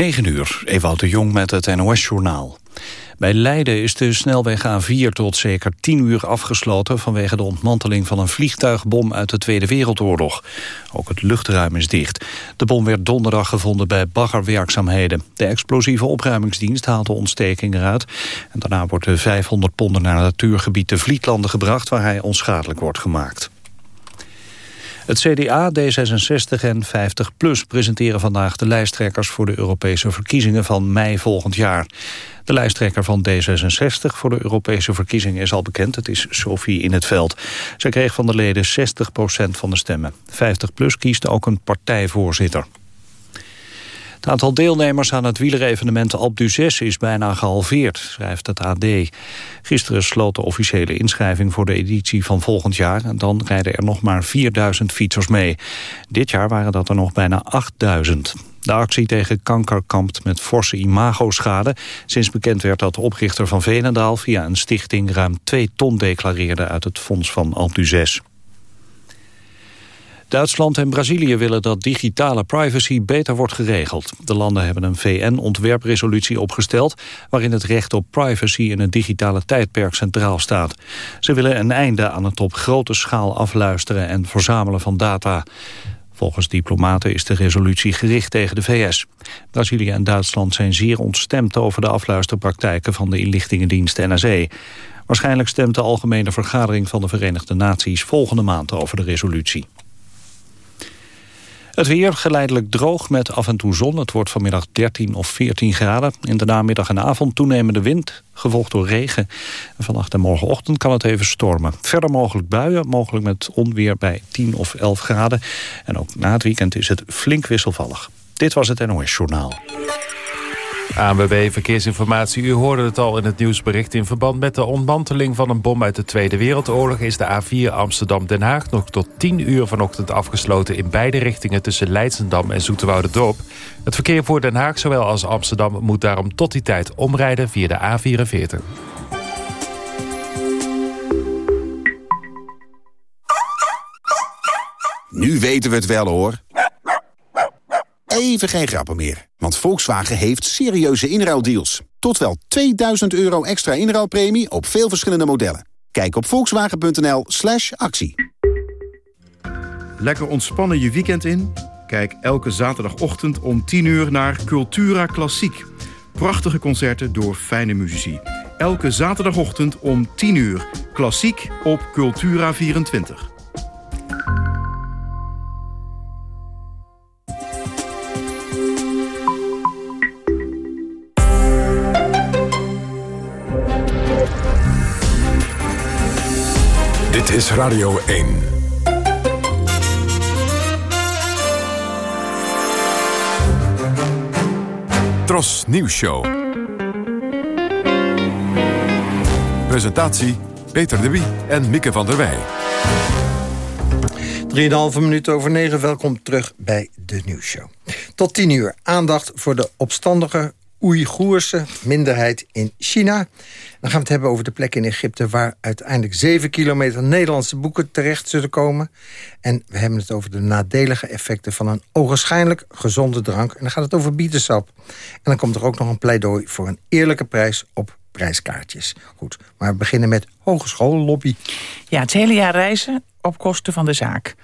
9 uur, Ewout de Jong met het NOS-journaal. Bij Leiden is de snelweg A4 tot zeker 10 uur afgesloten... vanwege de ontmanteling van een vliegtuigbom uit de Tweede Wereldoorlog. Ook het luchtruim is dicht. De bom werd donderdag gevonden bij baggerwerkzaamheden. De explosieve opruimingsdienst haalt de ontsteking eruit. En daarna wordt de 500 ponden naar het natuurgebied de Vlietlanden gebracht... waar hij onschadelijk wordt gemaakt. Het CDA, D66 en 50PLUS presenteren vandaag de lijsttrekkers voor de Europese verkiezingen van mei volgend jaar. De lijsttrekker van D66 voor de Europese verkiezingen is al bekend. Het is Sophie in het veld. Zij kreeg van de leden 60% van de stemmen. 50PLUS kiest ook een partijvoorzitter. Het aantal deelnemers aan het wielerevenement Alpe d'Huez is bijna gehalveerd, schrijft het AD. Gisteren sloot de officiële inschrijving voor de editie van volgend jaar... en dan rijden er nog maar 4000 fietsers mee. Dit jaar waren dat er nog bijna 8000. De actie tegen kanker kampt met forse imagoschade. Sinds bekend werd dat de oprichter van Venendaal via een stichting ruim 2 ton declareerde uit het fonds van Alpe d'Huez. Duitsland en Brazilië willen dat digitale privacy beter wordt geregeld. De landen hebben een VN-ontwerpresolutie opgesteld... waarin het recht op privacy in het digitale tijdperk centraal staat. Ze willen een einde aan het op grote schaal afluisteren en verzamelen van data. Volgens diplomaten is de resolutie gericht tegen de VS. Brazilië en Duitsland zijn zeer ontstemd over de afluisterpraktijken van de inlichtingendienst NSE. Waarschijnlijk stemt de Algemene Vergadering van de Verenigde Naties volgende maand over de resolutie. Het weer geleidelijk droog met af en toe zon. Het wordt vanmiddag 13 of 14 graden. In de namiddag en avond toenemende wind, gevolgd door regen. En vannacht en morgenochtend kan het even stormen. Verder mogelijk buien, mogelijk met onweer bij 10 of 11 graden. En ook na het weekend is het flink wisselvallig. Dit was het NOS Journaal. ANWB Verkeersinformatie. U hoorde het al in het nieuwsbericht. In verband met de ontmanteling van een bom uit de Tweede Wereldoorlog... is de A4 Amsterdam-Den Haag nog tot 10 uur vanochtend afgesloten... in beide richtingen tussen Leidsendam en Dorp. Het verkeer voor Den Haag, zowel als Amsterdam... moet daarom tot die tijd omrijden via de A44. Nu weten we het wel, hoor. Even geen grappen meer. Want Volkswagen heeft serieuze inruildeals. Tot wel 2000 euro extra inruilpremie op veel verschillende modellen. Kijk op volkswagen.nl slash actie. Lekker ontspannen je weekend in? Kijk elke zaterdagochtend om 10 uur naar Cultura Klassiek. Prachtige concerten door fijne muzici. Elke zaterdagochtend om 10 uur. Klassiek op Cultura 24. Is Radio 1. Tros Nieuws Show. Presentatie Peter de Wie en Mieke van der Wij. 3,5 minuten over 9. Welkom terug bij de nieuwsshow. Tot 10 uur aandacht voor de opstandige Oeigoerse minderheid in China. Dan gaan we het hebben over de plek in Egypte... waar uiteindelijk 7 kilometer Nederlandse boeken terecht zullen komen. En we hebben het over de nadelige effecten... van een ogenschijnlijk gezonde drank. En dan gaat het over bietensap. En dan komt er ook nog een pleidooi voor een eerlijke prijs op prijskaartjes. Goed, maar we beginnen met hogeschoollobby. Ja, het hele jaar reizen op kosten van de zaak.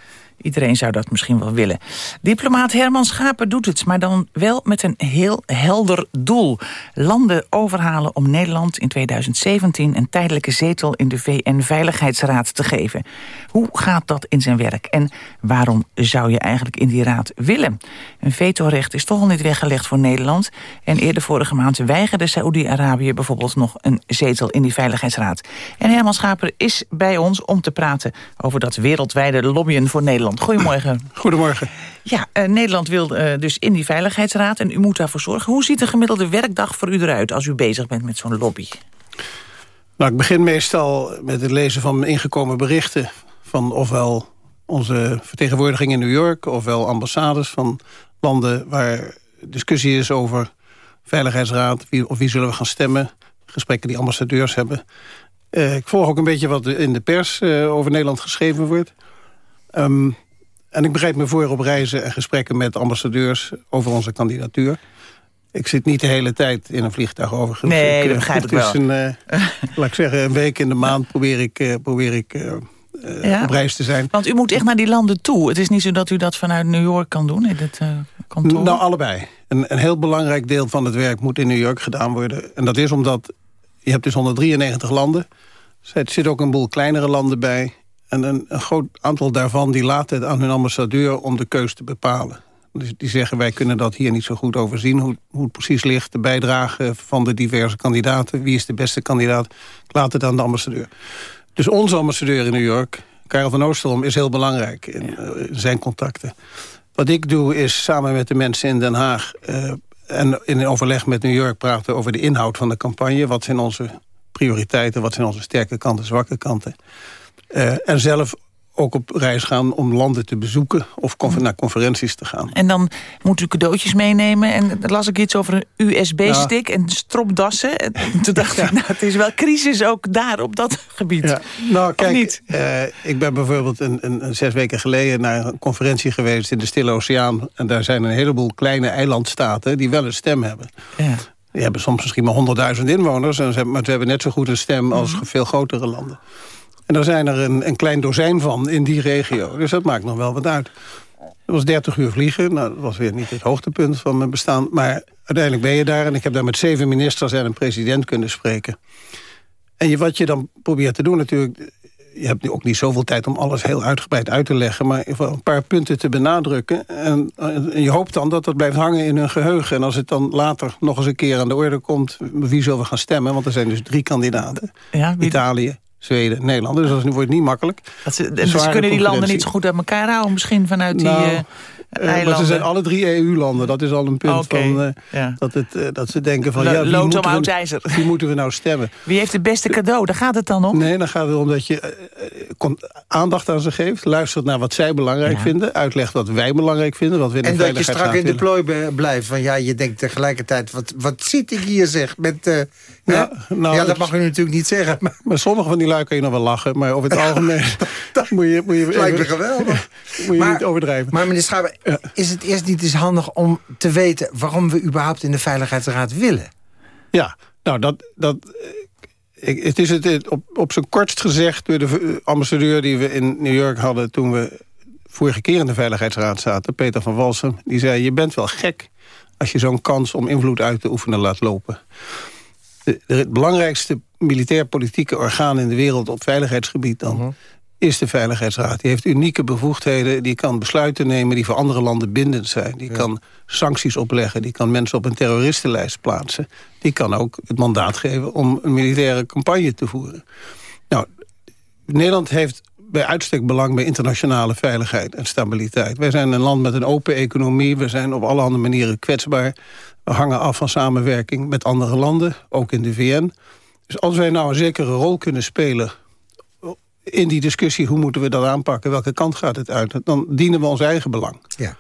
Iedereen zou dat misschien wel willen. Diplomaat Herman Schapen doet het, maar dan wel met een heel helder doel. Landen overhalen om Nederland in 2017 een tijdelijke zetel in de VN-veiligheidsraad te geven. Hoe gaat dat in zijn werk en waarom zou je eigenlijk in die raad willen? Een vetorecht is toch al niet weggelegd voor Nederland. En eerder vorige maand weigerde Saoedi-Arabië bijvoorbeeld nog een zetel in die veiligheidsraad. En Herman Schaper is bij ons om te praten over dat wereldwijde lobbyen voor Nederland. Goedemorgen. Goedemorgen. Ja, uh, Nederland wil uh, dus in die Veiligheidsraad en u moet daarvoor zorgen. Hoe ziet een gemiddelde werkdag voor u eruit als u bezig bent met zo'n lobby? Nou, ik begin meestal met het lezen van ingekomen berichten... van ofwel onze vertegenwoordiging in New York... ofwel ambassades van landen waar discussie is over Veiligheidsraad... Wie, of wie zullen we gaan stemmen, gesprekken die ambassadeurs hebben... Uh, ik volg ook een beetje wat in de pers uh, over Nederland geschreven wordt. Um, en ik bereid me voor op reizen en gesprekken met ambassadeurs over onze kandidatuur. Ik zit niet de hele tijd in een vliegtuig overigens. Nee, ik, dat begrijp ik wel. Een, uh, laat ik zeggen, een week in de maand probeer ik, uh, probeer ik uh, ja? op reis te zijn. Want u moet echt naar die landen toe. Het is niet zo dat u dat vanuit New York kan doen in het kantoor? Nou, allebei. Een, een heel belangrijk deel van het werk moet in New York gedaan worden. En dat is omdat je hebt dus 193 landen. Er zitten ook een boel kleinere landen bij. En een, een groot aantal daarvan die laten het aan hun ambassadeur om de keus te bepalen. Dus die zeggen wij kunnen dat hier niet zo goed overzien. Hoe, hoe het precies ligt, de bijdrage van de diverse kandidaten. Wie is de beste kandidaat? Ik laat het aan de ambassadeur. Dus onze ambassadeur in New York, Karel van Oosterom, is heel belangrijk in, uh, zijn contacten. Wat ik doe is samen met de mensen in Den Haag... Uh, en in overleg met New York praten over de inhoud van de campagne. Wat zijn onze prioriteiten, wat zijn onze sterke kanten, zwakke kanten. Uh, en zelf ook op reis gaan om landen te bezoeken... of naar conferenties te gaan. En dan moet u cadeautjes meenemen. En dan las ik iets over een USB-stick ja. en stropdassen. En toen dacht ja. ik, nou, het is wel crisis ook daar op dat gebied. Ja. Nou, kijk, uh, ik ben bijvoorbeeld een, een, zes weken geleden... naar een conferentie geweest in de Stille Oceaan. En daar zijn een heleboel kleine eilandstaten die wel een stem hebben. Ja. Die hebben soms misschien maar 100.000 inwoners... En ze hebben, maar ze hebben net zo goed een stem als mm -hmm. veel grotere landen. En daar zijn er een, een klein dozijn van in die regio. Dus dat maakt nog wel wat uit. Het was 30 uur vliegen. Nou, dat was weer niet het hoogtepunt van mijn bestaan. Maar uiteindelijk ben je daar. En ik heb daar met zeven ministers en een president kunnen spreken. En je, wat je dan probeert te doen natuurlijk... Je hebt nu ook niet zoveel tijd om alles heel uitgebreid uit te leggen... maar een paar punten te benadrukken. En, en je hoopt dan dat dat blijft hangen in hun geheugen. En als het dan later nog eens een keer aan de orde komt... wie zullen we gaan stemmen? Want er zijn dus drie kandidaten. Ja, wie... Italië, Zweden, Nederland. Dus dat wordt niet makkelijk. Dat ze, dus ze kunnen die landen niet zo goed uit elkaar houden... misschien vanuit die nou, uh, eilanden. Maar ze zijn alle drie EU-landen. Dat is al een punt okay, van, uh, ja. dat, het, uh, dat ze denken van... L ja, wie, moeten we, wie moeten we nou stemmen? Wie heeft het beste cadeau? Daar gaat het dan om? Nee, dan gaat het om dat je aandacht aan ze geeft. Luistert naar wat zij belangrijk ja. vinden. Uitlegt wat wij belangrijk vinden. Wat we in en dat je strak in de plooi blijft. Van ja, je denkt tegelijkertijd... wat, wat zit ik hier zeg? Met, ja, nou, ja, dat mag u natuurlijk niet zeggen. Maar, maar sommige van die lui kan je nog wel lachen. Maar over het algemeen dat moet je, moet je, lijkt me geweldig. moet je maar, niet overdrijven. Maar meneer Schaber, ja. is het eerst niet eens handig om te weten... waarom we überhaupt in de Veiligheidsraad willen? Ja, nou, dat... dat ik, het is het op, op zijn kortst gezegd door de ambassadeur die we in New York hadden... toen we vorige keer in de Veiligheidsraad zaten, Peter van Walsum... die zei, je bent wel gek als je zo'n kans om invloed uit te oefenen laat lopen het belangrijkste militair-politieke orgaan in de wereld op veiligheidsgebied dan... Uh -huh. is de Veiligheidsraad. Die heeft unieke bevoegdheden. Die kan besluiten nemen die voor andere landen bindend zijn. Die ja. kan sancties opleggen. Die kan mensen op een terroristenlijst plaatsen. Die kan ook het mandaat geven om een militaire campagne te voeren. Nou, Nederland heeft bij uitstek belang bij internationale veiligheid en stabiliteit. Wij zijn een land met een open economie. We zijn op allerhande manieren kwetsbaar. Hangen af van samenwerking met andere landen, ook in de VN. Dus als wij nou een zekere rol kunnen spelen in die discussie... hoe moeten we dat aanpakken, welke kant gaat het uit... dan dienen we ons eigen belang. Ja.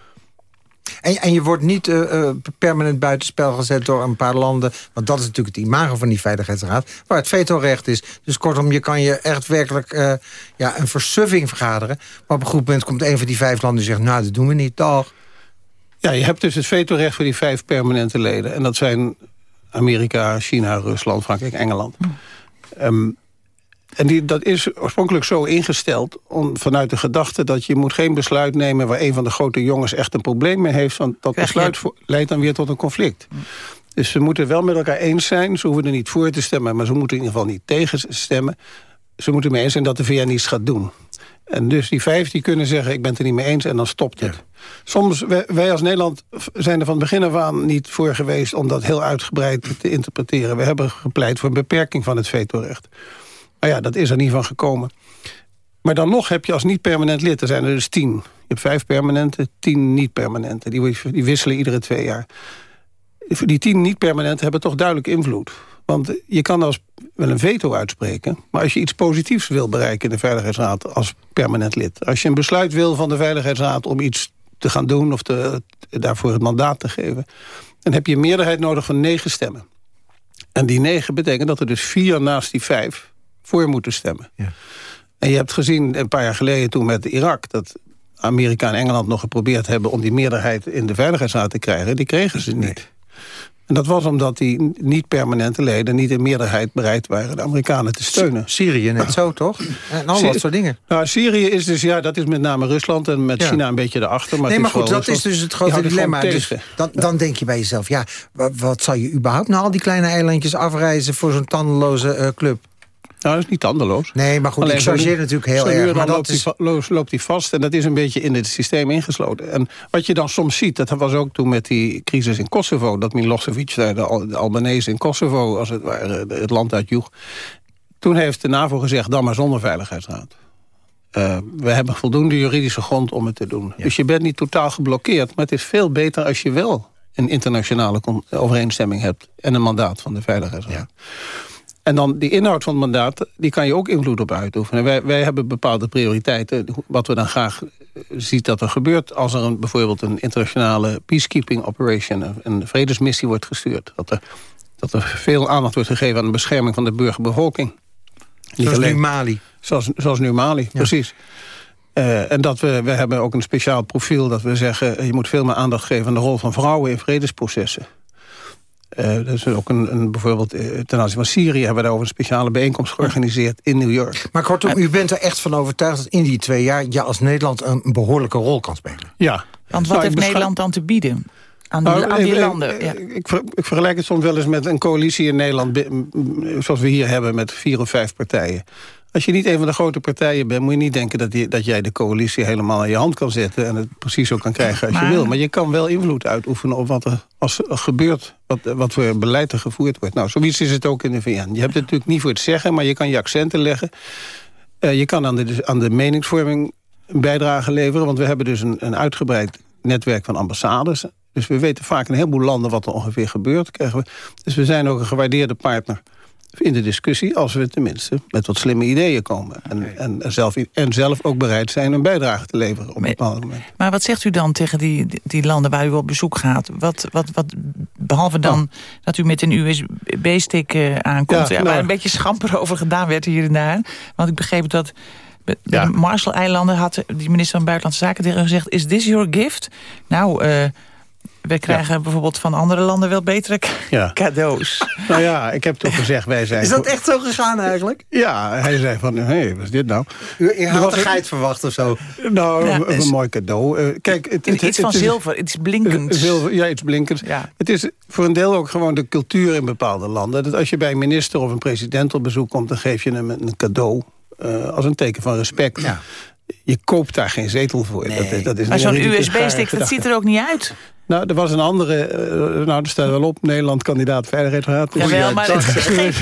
En, en je wordt niet uh, permanent buitenspel gezet door een paar landen... want dat is natuurlijk het imago van die Veiligheidsraad... waar het vetorecht is. Dus kortom, je kan je echt werkelijk uh, ja, een versuffing vergaderen... maar op een goed moment komt een van die vijf landen en zegt... nou, dat doen we niet, toch? Ja, je hebt dus het vetorecht voor die vijf permanente leden. En dat zijn Amerika, China, Rusland, Frankrijk, Engeland. Um, en die, dat is oorspronkelijk zo ingesteld om, vanuit de gedachte... dat je moet geen besluit nemen waar een van de grote jongens echt een probleem mee heeft. Want dat besluit leidt dan weer tot een conflict. Dus ze moeten wel met elkaar eens zijn. Ze hoeven er niet voor te stemmen, maar ze moeten in ieder geval niet tegen stemmen. Ze moeten mee eens zijn dat de VN iets gaat doen. En dus die vijf die kunnen zeggen, ik ben het er niet mee eens en dan stopt het. Ja. Soms, wij, wij, als Nederland zijn er van begin af aan niet voor geweest... om dat heel uitgebreid te interpreteren. We hebben gepleit voor een beperking van het vetorecht. Maar ja, dat is er niet van gekomen. Maar dan nog heb je als niet-permanent lid, er zijn er dus tien. Je hebt vijf permanente, tien niet-permanente. Die, die wisselen iedere twee jaar. Die tien niet-permanenten hebben toch duidelijk invloed. Want je kan als wel een veto uitspreken... maar als je iets positiefs wil bereiken in de Veiligheidsraad als permanent lid... als je een besluit wil van de Veiligheidsraad om iets te gaan doen... of te, daarvoor het mandaat te geven... dan heb je een meerderheid nodig van negen stemmen. En die negen betekent dat er dus vier naast die vijf voor moeten stemmen. Ja. En je hebt gezien een paar jaar geleden toen met Irak... dat Amerika en Engeland nog geprobeerd hebben... om die meerderheid in de Veiligheidsraad te krijgen. Die kregen ze niet. En dat was omdat die niet-permanente leden niet in meerderheid bereid waren de Amerikanen te steunen. Syrië net zo, toch? En al dat soort dingen. Nou, Syrië is dus, ja, dat is met name Rusland en met Ja. China een beetje erachter. Maar nee, het maar goed, dat is dus het grote dilemma. Dus dan, dan denk je bij jezelf, ja, wa- wat, zou je überhaupt naar al die kleine eilandjes afreizen voor zo'n tandeloze eh, club? Nou, dat is niet tandeloos. Nee, maar goed, Alleen ik chargeer natuurlijk heel erg. Maar dat loopt, is, die, loopt die vast en dat is een beetje in het systeem ingesloten. En wat je dan soms ziet, dat was ook toen met die crisis in Kosovo... dat Milosevic, daar, de, Al- de Albanese in Kosovo, als het ware, de- het land uitjoeg... toen heeft de NAVO gezegd, dan maar zonder veiligheidsraad. Eh, we hebben voldoende juridische grond om het te doen. Dus je bent niet totaal geblokkeerd. Maar het is veel beter als je wel een internationale overeenstemming hebt... en een mandaat van de Veiligheidsraad. En dan die inhoud van het mandaat, die kan je ook invloed op uitoefenen. Wij, wij hebben bepaalde prioriteiten. Wat we dan graag eh, ziet dat er gebeurt... als er een, bijvoorbeeld een internationale peacekeeping operation... een, vredesmissie wordt gestuurd. Dat er, dat er veel aandacht wordt gegeven aan de bescherming van de burgerbevolking. Niet zoals nu Mali. Zoals, zoals nu Mali, precies. Eh, en dat we, we hebben ook een speciaal profiel dat we zeggen... eh, je moet veel meer aandacht geven aan de rol van vrouwen in vredesprocessen. Eh dat is ook een, een, bijvoorbeeld eh, ten aanzien van Syrië... hebben we daar over een speciale bijeenkomst georganiseerd in New York. Maar kortom, u bent er echt van overtuigd dat in die twee jaar... je als Nederland een behoorlijke rol kan spelen. Ja. Want wat Nou, heeft Nederland dan te bieden? Aan die, Nou, aan die ik- ik- landen? Ja. Ik, ver- ik vergelijk het soms wel eens met een coalitie in Nederland... zoals we hier hebben met vier of vijf partijen. Als je niet een van de grote partijen bent... moet je niet denken dat, die, dat jij de coalitie helemaal aan je hand kan zetten... en het precies zo kan krijgen als Maar- je wil. Maar je kan wel invloed uitoefenen op wat er als er gebeurt... Wat, wat voor beleid er gevoerd wordt. Nou, zoiets is het ook in de VN. Je hebt het natuurlijk niet voor het zeggen... maar je kan je accenten leggen. Eh, je kan aan de, aan de meningsvorming een bijdrage leveren. Want we hebben dus een, een uitgebreid netwerk van ambassades. Dus we weten vaak in een heleboel landen wat er ongeveer gebeurt. Krijgen we. Dus we zijn ook een gewaardeerde partner in de discussie... als we tenminste met wat slimme ideeën komen. En, en, zelf, en zelf ook bereid zijn een bijdrage te leveren op een bepaald moment. Maar wat zegt u dan tegen die, die landen waar u op bezoek gaat? Wat, wat, wat, behalve dan dat u met een USB-stick eh, aankomt... Oh. Ja, Ja, nou- waar een beetje schamper over gedaan werd hier en daar. Want ik begreep dat bij Ja. de Marshall-eilanden... had die minister van Buitenlandse Zaken tegen gezegd... is this your gift? Nou, eh, we krijgen bijvoorbeeld van andere landen wel betere Ja. cadeaus. Nou ja, ik heb toch gezegd, wij zijn... Is dat echt zo gegaan eigenlijk? Ja, hij zei van, hé, hey, wat is dit nou? U, had een geit verwacht of zo. Nou, Ja, een, mooi cadeau. Eh, kijk, het, het, Iets van het is- zilver, iets blinkends. Zilver, ja, iets blinkends. Ja. Het is voor een deel ook gewoon de cultuur in bepaalde landen. Dat als je bij een minister of een president op bezoek komt... dan geef je hem een cadeau eh, als een teken van respect. Ja. Je koopt daar geen zetel voor. Nee. Dat, dat is Maar zo'n USB-stick, dat ziet er ook niet uit. Nou, er was een andere... eh, nou, er staat wel op. Nederland kandidaat Veiligheidsraad. Jawel, ja, maar het geeft,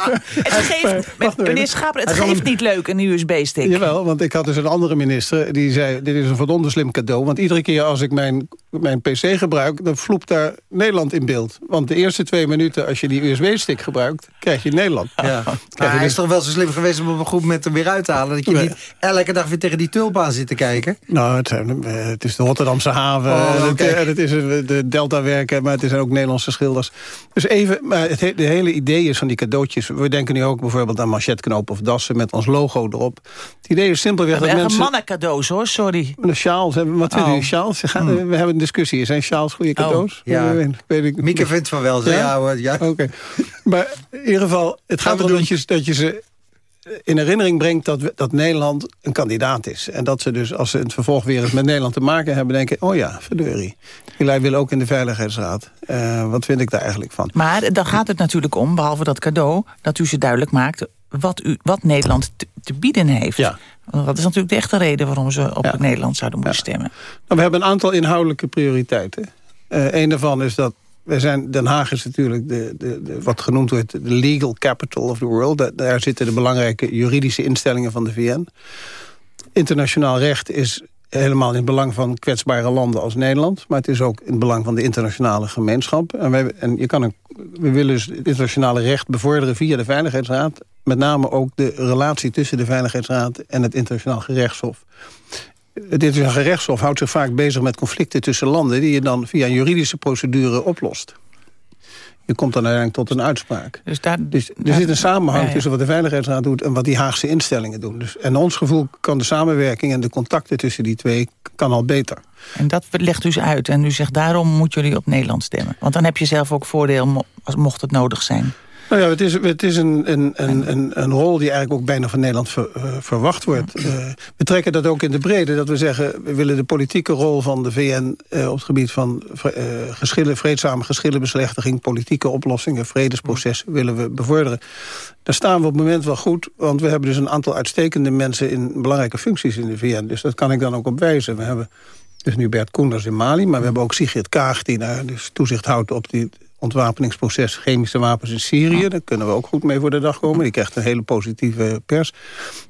het geeft Wacht meneer. Schaper, het geeft niet leuk, een USB-stick. Jawel, want ik had dus een andere minister die zei... dit is een verdomde slim cadeau. Want iedere keer als ik mijn, mijn pc gebruik... dan vloept daar Nederland in beeld. Want de eerste twee minuten als je die USB-stick gebruikt... krijg je Nederland. Ja. Maar je hij is toch wel zo slim geweest om op een goed moment er weer uit te halen. Dat je Nee. niet elke dag weer tegen die tulpaan zit te kijken. Nou, het, eh, het is de Rotterdamse haven. Oh, het, en het is eh, de Delta-werken, maar het zijn ook Nederlandse schilders. Dus even, maar het, he- de hele idee is van die cadeautjes... we denken nu ook bijvoorbeeld aan manchetknopen of dassen... met ons logo erop. Het idee is simpelweg dat mensen... mannencadeaus hoor, sorry. De sjaals hebben. Wat vinden Oh. jullie sjaals? Ze gaan- We hebben discussie. Zijn sjaals goede cadeaus? ja. Ik weet, ik, Mieke vindt van wel. Zo, Ja? ja? hoor, ja. Oké. Maar in ieder geval, het Gaan gaat erom dat je, dat je ze in herinnering brengt dat, we- dat Nederland een kandidaat is. En dat ze dus, als ze in het vervolg weer eens met Nederland te maken hebben... denken, oh ja, verdorie. Jullie willen ook in de Veiligheidsraad. Eh, wat vind ik daar eigenlijk van? Maar dan gaat het natuurlijk om, behalve dat cadeau... dat u ze duidelijk maakt wat, u, wat Nederland te, te bieden heeft. Ja. Want Dat is natuurlijk de echte reden waarom ze op Ja. Nederland zouden moeten stemmen. Nou, we hebben een aantal inhoudelijke prioriteiten. Eh een daarvan is dat wij zijn, Den Haag is natuurlijk de, de, de, wat genoemd wordt de legal capital of the world. Da- Daar zitten de belangrijke juridische instellingen van de VN. Internationaal recht is helemaal in het belang van kwetsbare landen als Nederland. Maar het is ook in het belang van de internationale gemeenschap. En, wij, en je kan een, we willen dus het internationale recht bevorderen via de Veiligheidsraad. Met name ook de relatie tussen de Veiligheidsraad en het internationaal gerechtshof. Het internationaal gerechtshof houdt zich vaak bezig met conflicten tussen landen... die je dan via een juridische procedure oplost. Je komt dan uiteindelijk tot een uitspraak. Dus, daar, Dus er zit een samenhang Ja, tussen wat de Veiligheidsraad doet... en wat die Haagse instellingen doen. Dus, en ons gevoel kan de samenwerking en de contacten tussen die twee... kan al beter. En dat legt u ze uit. En u zegt daarom moeten jullie op Nederland stemmen. Want dan heb je zelf ook voordeel mocht het nodig zijn. Nou ja, het is, het is een, een, een, een, een rol die eigenlijk ook bijna van Nederland ver- eh, verwacht wordt. Eh, we trekken dat ook in de brede, dat we zeggen... we willen de politieke rol van de VN eh, op het gebied van geschillen, vreedzame geschillenbeslechtiging... politieke oplossingen, vredesprocessen willen we bevorderen. Daar staan we op het moment wel goed, want we hebben dus een aantal uitstekende mensen... in belangrijke functies in de VN, dus dat kan ik dan ook op wijzen. We hebben dus nu Bert Koenders in Mali, maar we hebben ook Sigrid Kaag... die daar dus toezicht houdt op die ontwapeningsproces chemische wapens in Syrië. Daar kunnen we ook goed mee voor de dag komen. Die krijgt een hele positieve pers.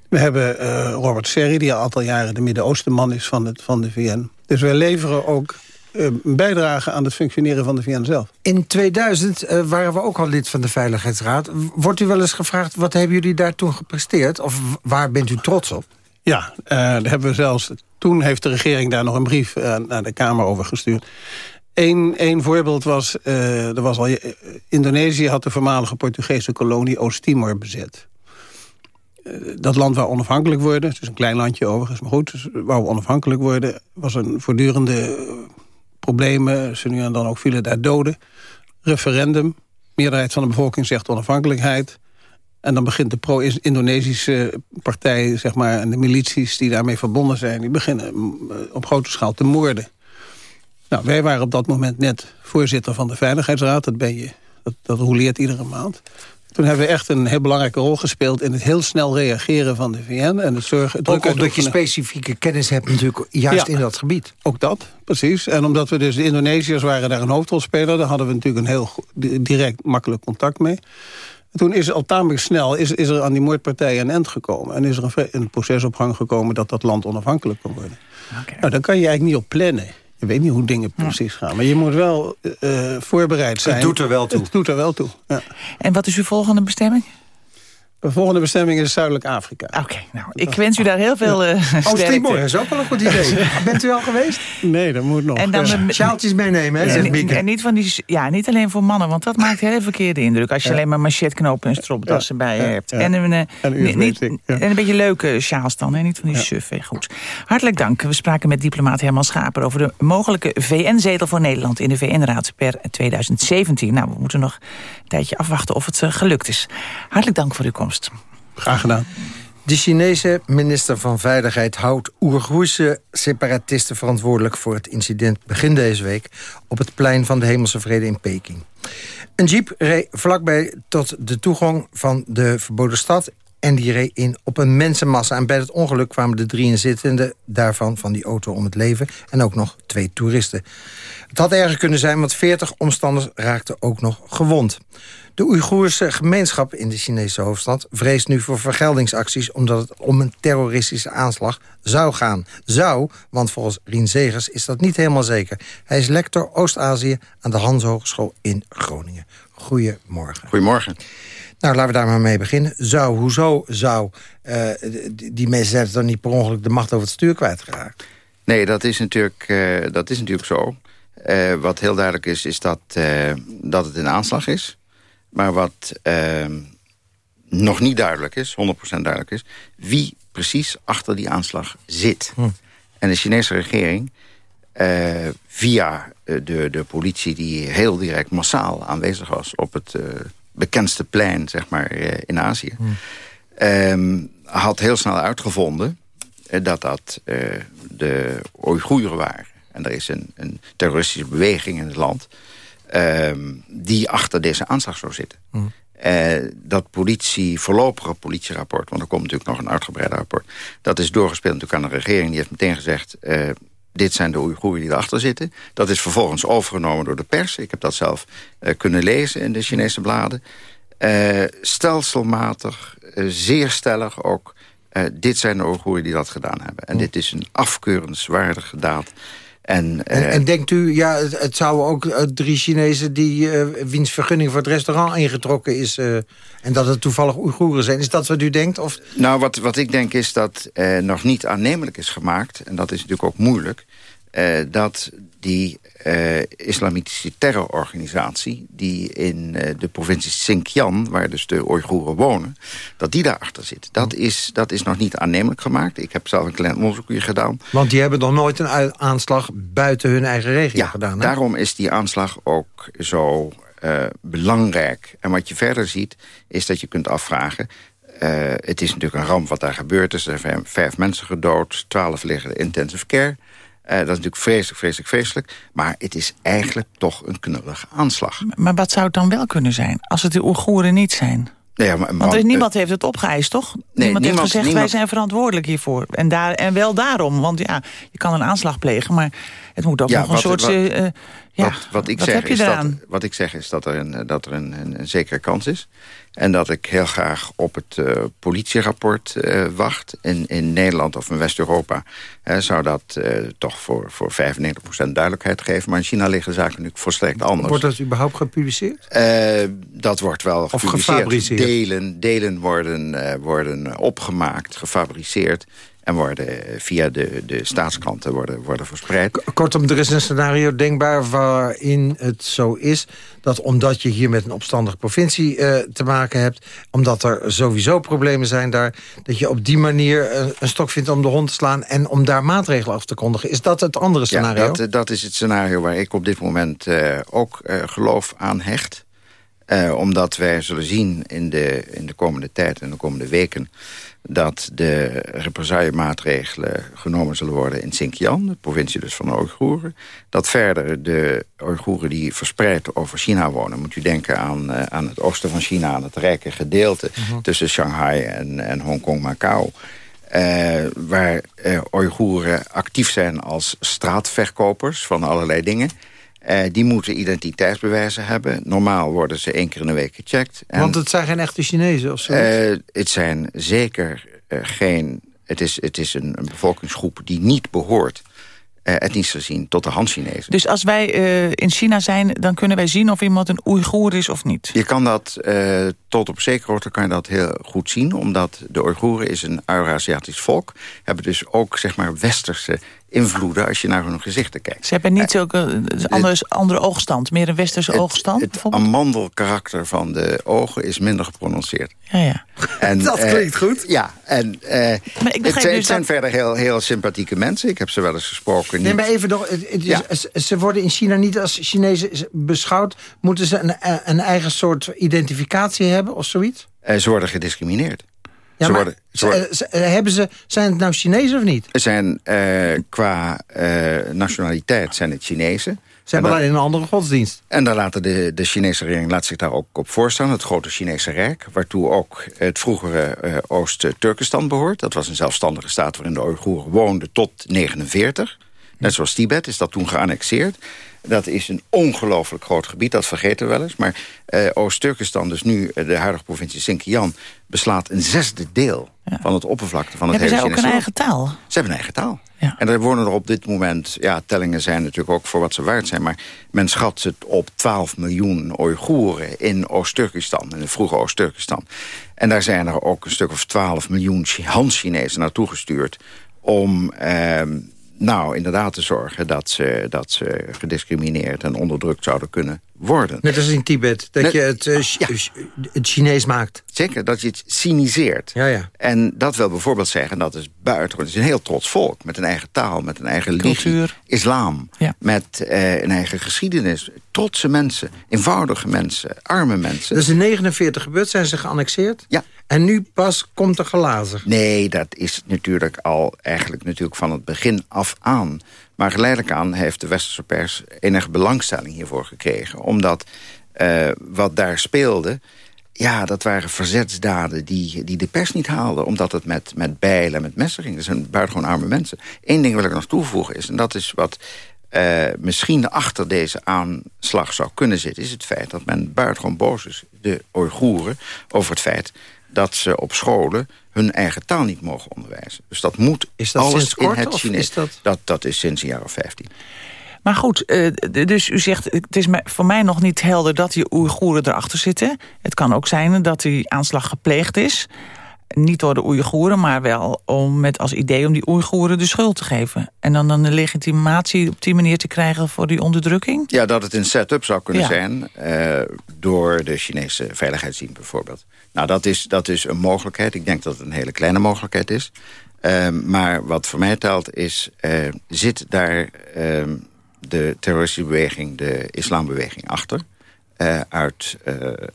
We hebben eh, Robert Serri, die al aantal jaren de Midden-Oostenman is van, het, van de VN. Dus wij leveren ook eh, een bijdrage aan het functioneren van de VN zelf. In 2000 eh, waren we ook al lid van de Veiligheidsraad. Wordt u wel eens gevraagd, wat hebben jullie daar toen gepresteerd? Of waar bent u trots op? Ja, daar hebben we zelfs... Toen heeft de regering daar nog een brief naar de Kamer over gestuurd. Eén voorbeeld was, eh, er was al, eh, Indonesië had de voormalige Portugese kolonie Oost-Timor bezet. Eh, dat land wou onafhankelijk worden. Het is een klein landje overigens, maar goed. Dus wou onafhankelijk worden. was een voortdurende problemen. Ze nu en dan ook vielen daar doden. Referendum. Meerderheid van de bevolking zegt onafhankelijkheid. En dan begint de pro-Indonesische partij, zeg maar, en de milities die daarmee verbonden zijn, die beginnen op grote schaal te moorden. Nou, wij waren op dat moment net voorzitter van de Veiligheidsraad. Dat ben je, dat, dat roleert iedere maand. Toen hebben we echt een heel belangrijke rol gespeeld in het heel snel reageren van de VN en het zorgen. het Ook omdat je specifieke kennis hebt natuurlijk juist Ja. in dat gebied. Ook dat, precies. En omdat we dus de Indonesiërs waren daar een hoofdrolspeler... daar hadden we natuurlijk een heel direct makkelijk contact mee. En toen is al tamelijk snel is, is er aan die moordpartij een end gekomen. En is er een, een proces op gang gekomen dat dat land onafhankelijk kon worden. Oké. Nou, dan kan je eigenlijk niet op plannen. Je weet niet hoe dingen precies gaan. Maar je moet wel eh, voorbereid zijn. doet er wel toe. Het doet er wel toe, ja. En wat is uw volgende bestemming? De volgende bestemming is Zuidelijk Afrika. Oké, nou, ik wens u daar heel veel eh sterkte. Oost-Timor is ook wel een goed idee. Bent u al geweest? Nee, dat moet nog. En dan Ja. de- Sjaaltjes meenemen, hè, zegt En, Mieke. en niet, van die, ja, niet alleen voor mannen, want dat maakt een hele verkeerde indruk... als je alleen maar machetknopen en stropdassen bij je ja, hebt. ja. En, een, eh, En niet- en een beetje leuke sjaals dan, hè? niet van die suffe. Goed. Hartelijk dank. We spraken met diplomaat Herman Schaper... over de mogelijke VN-zetel voor Nederland in de VN-raad per 2017. Nou, we moeten nog een tijdje afwachten of het eh, gelukt is. Hartelijk dank voor uw komst. Graag gedaan. De Chinese minister van Veiligheid houdt Oeigoerse separatisten verantwoordelijk voor het incident begin deze week op het plein van de Hemelse Vrede in Peking. Een jeep reed vlakbij tot de toegang van de verboden stad en die reed in op een mensenmassa. En bij het ongeluk kwamen de drie inzittenden daarvan van die auto om het leven en ook nog twee toeristen. Het had erger kunnen zijn, want 40 omstanders raakten ook nog gewond. De Oeigoerse gemeenschap in de Chinese hoofdstad vreest nu voor vergeldingsacties... omdat het om een terroristische aanslag zou gaan. Zou, want volgens Rien Zegers is dat niet helemaal zeker. Hij is lector Oost-Azië aan de Hans Hogeschool in Groningen. Goedemorgen. Goedemorgen. Nou, laten we daar maar mee beginnen. Zou, hoezo zou eh, die, mensen zijn dan niet per ongeluk de macht over het stuur kwijtgeraakt? Nee, dat is natuurlijk, eh, dat is natuurlijk zo. Eh, wat heel duidelijk is, is dat, dat het een aanslag is. Maar wat eh, nog niet duidelijk is, 100% duidelijk is... wie precies achter die aanslag zit. En de Chinese regering, eh, via eh, de, de politie... die heel direct massaal aanwezig was op het eh, bekendste plein zeg maar, in Azië... ehm, had heel snel uitgevonden dat dat de Oeigoeren waren. En er is een, een terroristische beweging in het land... ehm, die achter deze aanslag zou zitten. Eh, dat politie, voorlopige politierapport... want er komt natuurlijk nog een uitgebreide rapport... dat is doorgespeeld natuurlijk aan de regering. Die heeft meteen gezegd... eh, dit zijn de Oeigoeren die erachter zitten. Dat is vervolgens overgenomen door de pers. Ik heb dat zelf eh, kunnen lezen in de Chinese bladen. Stelselmatig, zeer stellig ook... dit zijn de Oeigoeren die dat gedaan hebben. En dit is een afkeurenswaardige daad. En, En, eh, en denkt u, ja, het, het zouden ook eh, drie Chinezen... die eh, wiens vergunning voor het restaurant ingetrokken is... en dat het toevallig Oeigoeren zijn. Is dat wat u denkt? Of Nou, wat, wat ik denk is dat nog niet aannemelijk is gemaakt... en dat is natuurlijk ook moeilijk... dat die uh, islamitische terrororganisatie... die in uh, de provincie Xinjiang, waar dus de Oeigoeren wonen... dat die daarachter zit. Dat is, dat is nog niet aannemelijk gemaakt. Ik heb zelf een klein onderzoekje gedaan. Want die hebben nog nooit een aanslag buiten hun eigen regio ja, gedaan. Hè? daarom is die aanslag ook zo uh, belangrijk. En wat je verder ziet, is dat je kunt afvragen... het is natuurlijk een ramp wat daar gebeurd is. Er zijn vijf mensen gedood, twaalf liggen in intensive care... Uh, dat is natuurlijk vreselijk, vreselijk, vreselijk. Maar het is eigenlijk toch een knullige aanslag. Maar wat zou het dan wel kunnen zijn? Als het de Oeigoeren niet zijn? Ja, maar, Want er, niemand heeft het opgeëist, toch? Nee, niemand, niemand heeft gezegd, niemand... wij zijn verantwoordelijk hiervoor. En, daar, en wel daarom, want ja, je kan een aanslag plegen... maar het moet ook ja, nog een soort... Wat, uh, ja, wat, wat, ik zeg is dat, wat ik zeg is dat er, een, dat er een, een, een zekere kans is. En dat ik heel graag op het uh, politierapport uh, wacht. In, in Nederland of in West-Europa zou dat uh, toch voor, voor 95% duidelijkheid geven. Maar in China liggen de zaken natuurlijk volstrekt anders. Wordt dat überhaupt gepubliceerd? dat wordt wel of gepubliceerd. gefabriceerd? Delen, delen worden, worden opgemaakt, gefabriceerd en worden via de, de staatsklanten worden, worden verspreid. Kortom, er is een scenario denkbaar waarin het zo is... dat omdat je hier met een opstandige provincie uh, te maken hebt... omdat er sowieso problemen zijn daar... dat je op die manier een, een, stok vindt om de hond te slaan... en om daar maatregelen af te kondigen. Is dat het andere scenario? Ja, dat, dat is het scenario waar ik op dit moment uh, ook uh, geloof aan hecht. Uh, omdat wij zullen zien in de, in de komende tijd en de komende weken... dat de represaillemaatregelen genomen zullen worden in Xinjiang... de provincie dus van de Oeigoeren. Dat verder de Oeigoeren die verspreid over China wonen... moet u denken aan, uh, aan het oosten van China, aan het rijke gedeelte... Uh -huh. tussen Shanghai en, en Hongkong, Macau... Uh, waar uh, Oeigoeren actief zijn als straatverkopers van allerlei dingen... Uh, die moeten identiteitsbewijzen hebben. Normaal worden ze één keer in de week gecheckt. En, Want het zijn geen echte Chinezen of zo? Uh, het zijn zeker uh, geen... Het is, het is een, een bevolkingsgroep die niet behoort... etnisch gezien tot de Han-Chinezen. Dus als wij in China zijn, dan kunnen wij zien of iemand een Oeigoer is of niet? Je kan dat tot op zekere hoogte kan je dat heel goed zien. Omdat de Oeigoeren is een Eurasiatisch volk. Hebben dus ook zeg maar westerse invloeden als je naar hun gezichten kijkt. Ze hebben niet zulke andere, andere oogstand, meer een westerse het, oogstand? Het amandelkarakter van de ogen is minder geprononceerd. Ja, ja. En, dat klinkt uh, goed. Ja, en uh, maar ik het, zijn, dus het zijn dat... verder heel, heel sympathieke mensen. Ik heb ze wel eens gesproken. Nee, maar even nog. Ja. Ze worden in China niet als Chinezen beschouwd. Moeten ze een, een eigen soort identificatie hebben of zoiets? Uh, ze worden gediscrimineerd. Ja, ze maar worden, ze worden, ze, hebben ze, zijn het nou Chinezen of niet? Ze zijn uh, qua uh, nationaliteit zijn het Chinezen. Ze hebben alleen een andere godsdienst. En dan laten de, de Chinese regering laat zich daar ook op voorstaan. Het grote Chinese Rijk, waartoe ook het vroegere uh, Oost-Turkestan behoort. Dat was een zelfstandige staat waarin de Oeigoeren woonden tot 49. Net zoals Tibet is dat toen geannexeerd. Dat is een ongelooflijk groot gebied, dat vergeten we wel eens. Maar uh, Oost-Turkestan, dus nu uh, de huidige provincie Xinjiang... beslaat een zesde deel ja. van het oppervlakte van het hebben hele Hebben zij ook een eigen taal? Ze hebben een eigen taal. Ja. En er wonen er op dit moment... ja, tellingen zijn natuurlijk ook voor wat ze waard zijn... maar men schat het op 12 miljoen Oeigoeren in Oost-Turkestan... in het vroege Oost-Turkestan. En daar zijn er ook een stuk of 12 miljoen Han-Chinezen naartoe gestuurd... om... Uh, nou, inderdaad te zorgen dat ze, dat ze gediscrimineerd en onderdrukt zouden kunnen worden. Net als in Tibet, dat Net, je het, uh, ja. het Chinees maakt. Zeker, dat je het cyniseert. Ja, ja. En dat wil bijvoorbeeld zeggen, dat is buiten... het is een heel trots volk, met een eigen taal, met een eigen Cultuur. islam... Ja. met uh, een eigen geschiedenis. Trotse mensen, eenvoudige mensen, arme mensen. Is in 49 gebeurd, zijn ze geannexeerd? Ja. En nu pas komt er glazen? Nee, dat is natuurlijk al eigenlijk natuurlijk van het begin af aan. Maar geleidelijk aan heeft de westerse pers enige belangstelling hiervoor gekregen. Omdat uh, wat daar speelde... Ja, dat waren verzetsdaden die, die de pers niet haalde. Omdat het met, met bijlen en met messen ging. Dat zijn buitengewoon arme mensen. Eén ding wil ik nog toevoegen is... en dat is wat uh, misschien achter deze aanslag zou kunnen zitten... is het feit dat men buitengewoon boos is, de Oeigoeren... over het feit dat ze op scholen hun eigen taal niet mogen onderwijzen. Dus dat moet is dat alles sinds kort, in het Chinees. Dat... Dat, dat is sinds een jaar of 15. Maar goed, uh, dus u zegt, het is voor mij nog niet helder dat die Oeigoeren erachter zitten. Het kan ook zijn dat die aanslag gepleegd is. Niet door de Oeigoeren, maar wel om met als idee om die Oeigoeren de schuld te geven. En dan, dan de legitimatie op die manier te krijgen voor die onderdrukking? Ja, dat het een setup zou kunnen Ja. zijn eh, door de Chinese veiligheidsdienst bijvoorbeeld. Nou, dat is, dat is een mogelijkheid. Ik denk dat het een hele kleine mogelijkheid is. Ehm, maar wat voor mij telt is, eh, zit daar ehm, de terroristische beweging, de islambeweging achter... eh, uit,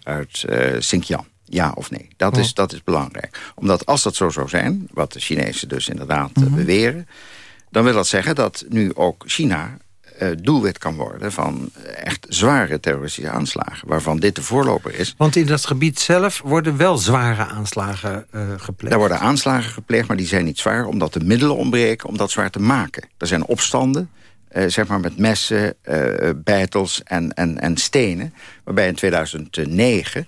uit Xinjiang? Ja of nee? Dat, is, dat is belangrijk. Omdat als dat zo zou zijn, wat de Chinezen dus inderdaad eh, beweren... dan wil dat zeggen dat nu ook China eh, doelwit kan worden... van echt zware terroristische aanslagen, waarvan dit de voorloper is. Want in dat gebied zelf worden wel zware aanslagen eh, gepleegd. Daar worden aanslagen gepleegd, maar die zijn niet zwaar... omdat de middelen ontbreken om dat zwaar te maken. Er zijn opstanden, zeg maar met messen, beitels en, en, en stenen... waarbij in 2009 eh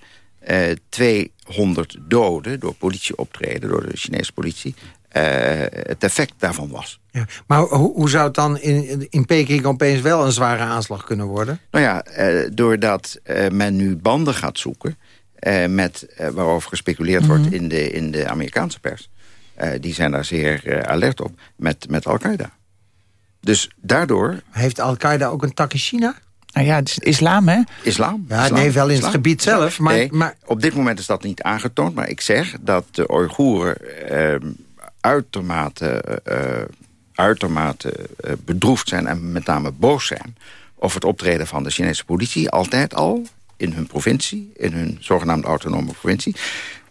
200 doden door politieoptreden... door de Chinese politie, eh, het effect daarvan was. Ja. Maar hoe, hoe zou het dan in, in Peking opeens wel een zware aanslag kunnen worden? Nou ja, eh, doordat eh, men nu banden gaat zoeken... eh, met, eh, waarover gespeculeerd wordt in de, in de Amerikaanse pers... eh, die zijn daar zeer eh, alert op, met, met Al-Qaeda. Dus daardoor, Heeft Al-Qaeda ook een tak in China? Nou ja, het is islam, hè? islam... Ja, islam, nee, wel in het gebied islam. zelf, maar- Nee, maar- op dit moment is dat niet aangetoond. Maar ik zeg dat de Oeigoeren eh, uitermate, eh, uitermate eh, bedroefd zijn... en met name boos zijn over het optreden van de Chinese politie. Altijd al, in hun provincie, in hun zogenaamde autonome provincie.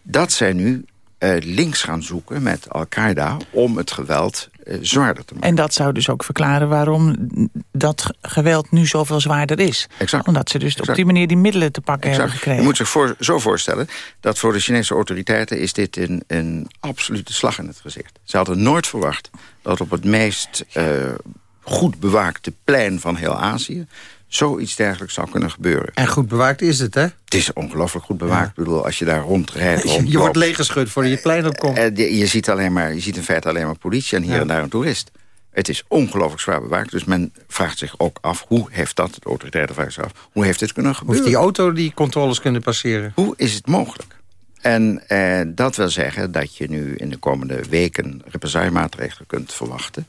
Dat zij nu eh, links gaan zoeken met Al-Qaeda... om het geweld eh, zwaarder te maken. En dat zou dus ook verklaren waarom dat geweld nu zoveel zwaarder is. Exact. Omdat ze dus op die manier die middelen te pakken hebben gekregen. Je moet zich voor, zo voorstellen dat voor de Chinese autoriteiten... is dit een, een absolute slag in het gezicht. Ze hadden nooit verwacht dat op het meest eh, goed bewaakte plein van heel Azië... zoiets dergelijks zou kunnen gebeuren. En goed bewaakt is het, hè? Het is ongelooflijk goed bewaakt. Ik bedoel, als je daar rondrijdt... Je, wordt leeggeschud voor je plein opkomt. eh, je, je ziet alleen maar, je ziet in feite alleen maar politie en hier Ja. en daar een toerist. Het is ongelooflijk zwaar bewaakt. Dus men vraagt zich ook af, hoe heeft dat, de autoriteiten vragen zich af... hoe heeft dit kunnen gebeuren? die auto die controles kunnen passeren. Hoe is het mogelijk? En eh, dat wil zeggen dat je nu in de komende weken represaillemaatregelen kunt verwachten.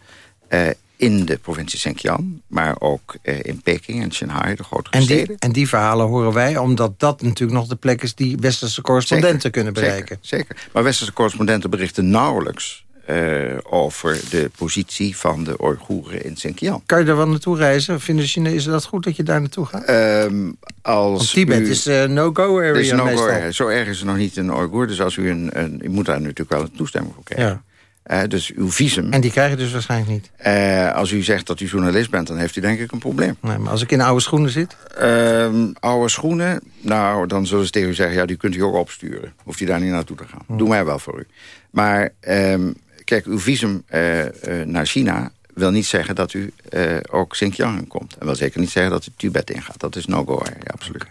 eh, in de provincie Xinjiang, maar ook eh, in Peking en Shanghai, de grotere En die, steden. en die verhalen horen wij, omdat dat natuurlijk nog de plek is... die westerse correspondenten kunnen bereiken. Zeker, zeker. Maar westerse correspondenten berichten nauwelijks eh, over de positie van de Oeigoeren in Xinjiang. Kan je daar wel naartoe reizen? Vinden de Chinezen dat goed dat je daar naartoe gaat? Ehm, als Want Tibet u- is eh, no-go area Dus no go, zo erg is het nog niet in Oeigoer. Dus als u een, een, u moet daar natuurlijk wel een toestemming voor krijgen. Ja. Eh, dus uw visum, En die krijg je dus waarschijnlijk niet. eh, als u zegt dat u journalist bent... dan heeft u denk ik een probleem. Nee, maar als ik in oude schoenen zit... Ehm, oude schoenen, nou, dan zullen ze tegen u zeggen... ja, die kunt u ook opsturen. Hoeft u daar niet naartoe te gaan. Doen wij wel voor u. Maar ehm, kijk, uw visum eh, naar China wil niet zeggen dat u ook Xinjiang in komt. En wil zeker niet zeggen dat u Tibet ingaat. Dat is no-go, ja, absoluut.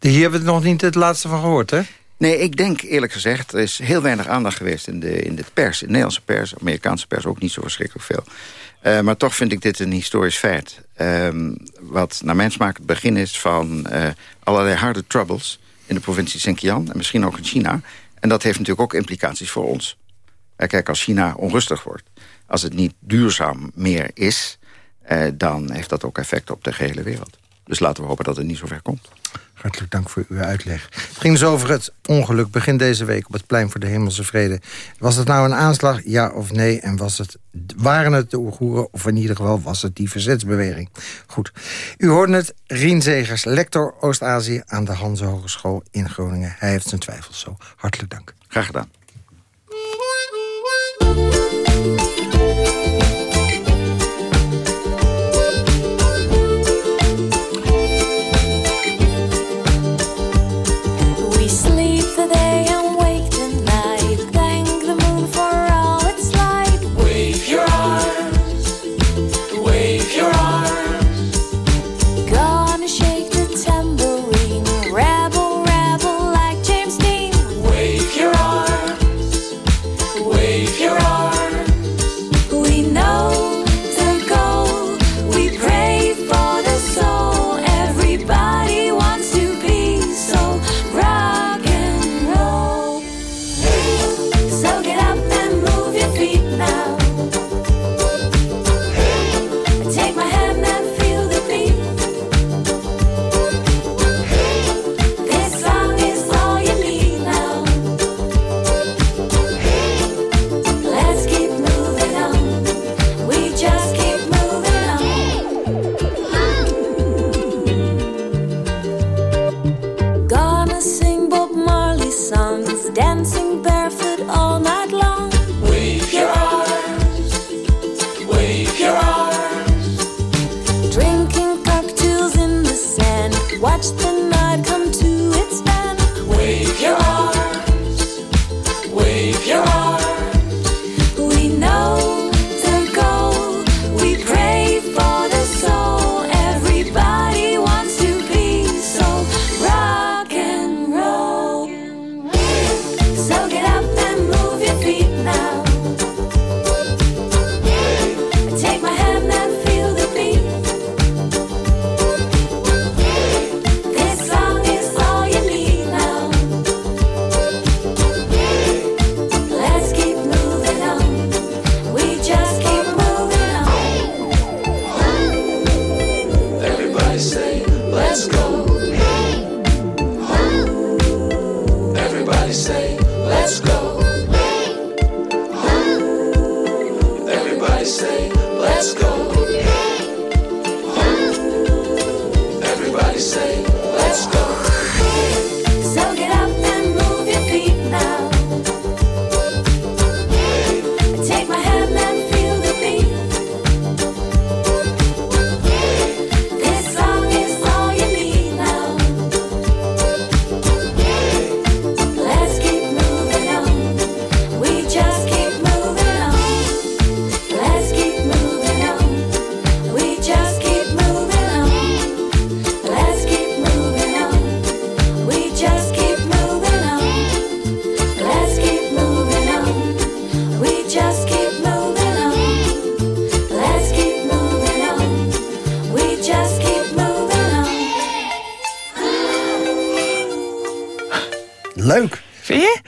Hier hebben we het nog niet het laatste van gehoord, hè? Nee, ik denk eerlijk gezegd, er is heel weinig aandacht geweest in de, in de pers. In de Nederlandse pers, Amerikaanse pers ook niet zo verschrikkelijk veel. Eh, maar toch vind ik dit een historisch feit. Ehm, wat naar mijn smaak het begin is van eh, allerlei harde troubles... in de provincie Xinjiang en misschien ook in China. En dat heeft natuurlijk ook implicaties voor ons. Eh, kijk, als China onrustig wordt, als het niet duurzaam meer is... dan heeft dat ook effect op de gehele wereld. Dus laten we hopen dat het niet zo ver komt. Hartelijk dank voor uw uitleg. Het ging dus over het ongeluk begin deze week op het plein voor de Hemelse Vrede. Was het nou een aanslag, ja of nee? En was het, waren het de Oeigoeren, of in ieder geval was het die verzetsbeweging? Goed. U hoorde het, Rien Zegers, lector Oost-Azië... aan de Hanse Hogeschool in Groningen. Hij heeft zijn twijfels zo. Hartelijk dank. Graag gedaan.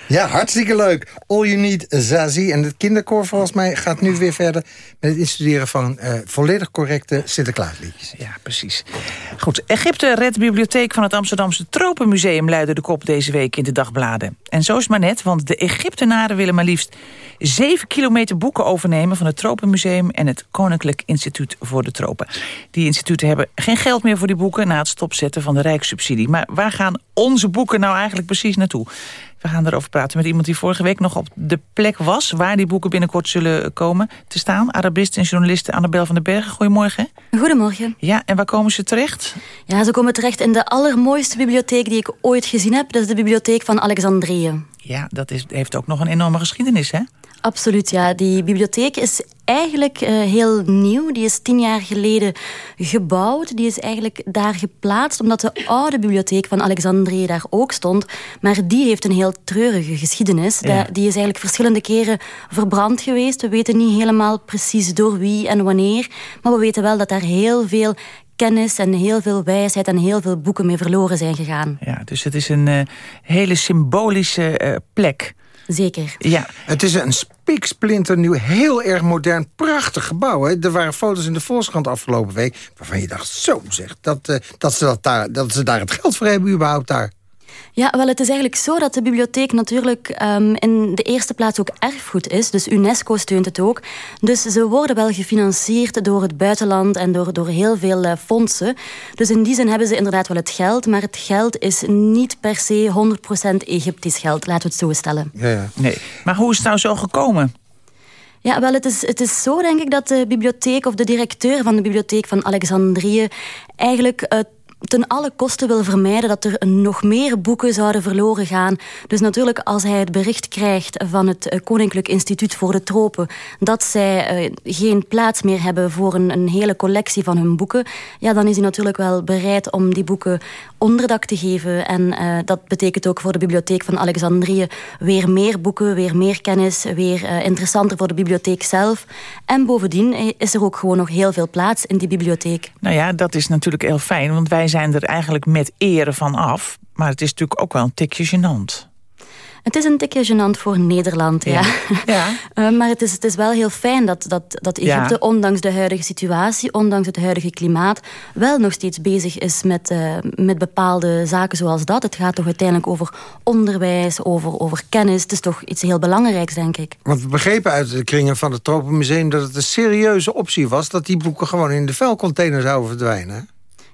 Ja, hartstikke leuk. All You Need Zazie. En het kinderkoor volgens mij gaat nu weer verder... met het instuderen van eh, volledig correcte Sinterklaasliedjes. Ja, precies. Goed, Egypte redt bibliotheek van het Amsterdamse Tropenmuseum... luidde de kop deze week in de dagbladen. En zo is maar net, want de Egyptenaren willen maar liefst... zeven kilometer boeken overnemen van het Tropenmuseum... en het Koninklijk Instituut voor de Tropen. Die instituten hebben geen geld meer voor die boeken... na het stopzetten van de rijkssubsidie. Maar waar gaan onze boeken nou eigenlijk precies naartoe? We gaan erover praten met iemand die vorige week nog op de plek was... waar die boeken binnenkort zullen komen te staan. Arabist en journaliste Annabel van den Bergen. Goedemorgen. Goedemorgen. Ja, en waar komen ze terecht? Ja, ze komen terecht in de allermooiste bibliotheek die ik ooit gezien heb. Dat is de bibliotheek van Alexandrië. Ja, dat is, heeft ook nog een enorme geschiedenis, hè? Absoluut, ja. Die bibliotheek is eigenlijk eh, heel nieuw. Die is tien jaar geleden gebouwd. Die is eigenlijk daar geplaatst omdat de oude bibliotheek van Alexandrië daar ook stond. Maar die heeft een heel treurige geschiedenis. Ja. Die is eigenlijk verschillende keren verbrand geweest. We weten niet helemaal precies door wie en wanneer. Maar we weten wel dat daar heel veel kennis en heel veel wijsheid en heel veel boeken mee verloren zijn gegaan. Ja, dus het is een eh, hele symbolische eh, plek. Zeker. Ja. Het is een spiksplinternieuw, heel erg modern, prachtig gebouw. Hè? Er waren foto's in de Volkskrant afgelopen week... waarvan je dacht, zo zeg, dat, eh, dat, ze dat, daar, dat ze daar het geld voor hebben überhaupt daar. Ja, wel, het is eigenlijk zo dat de bibliotheek natuurlijk ehm, in de eerste plaats ook erfgoed is. Dus UNESCO steunt het ook. Dus ze worden wel gefinancierd door het buitenland en door, door heel veel eh, fondsen. Dus in die zin hebben ze inderdaad wel het geld, maar het geld is niet per se 100% Egyptisch geld, laten we het zo stellen. Ja, ja. Nee. Maar hoe is het nou zo gekomen? Ja, wel, het is, het is zo denk ik dat de bibliotheek of de directeur van de bibliotheek van Alexandrië eigenlijk eh, ten alle kosten wil vermijden dat er nog meer boeken zouden verloren gaan. Dus natuurlijk als hij het bericht krijgt van het eh, Koninklijk Instituut voor de Tropen dat zij eh, geen plaats meer hebben voor een, een hele collectie van hun boeken, ja, dan is hij natuurlijk wel bereid om die boeken onderdak te geven. En eh, dat betekent ook voor de bibliotheek van Alexandrië weer meer boeken, weer meer kennis, weer interessanter voor de bibliotheek zelf. En bovendien is er ook gewoon nog heel veel plaats in die bibliotheek. Nou ja, dat is natuurlijk heel fijn, want wij zijn er eigenlijk met ere van af. Maar het is natuurlijk ook wel een tikje gênant. Het is een tikje gênant voor Nederland, ja. Ja. Eh, maar het is, het is wel heel fijn dat, dat, dat Egypte, Ja. ondanks de huidige situatie, ondanks het huidige klimaat, wel nog steeds bezig is met, eh, met bepaalde zaken zoals dat. Het gaat toch uiteindelijk over onderwijs, over, over kennis. Het is toch iets heel belangrijks, denk ik. Want we begrepen uit de kringen van het Tropenmuseum... dat het een serieuze optie was dat die boeken gewoon in de vuilcontainer zouden verdwijnen.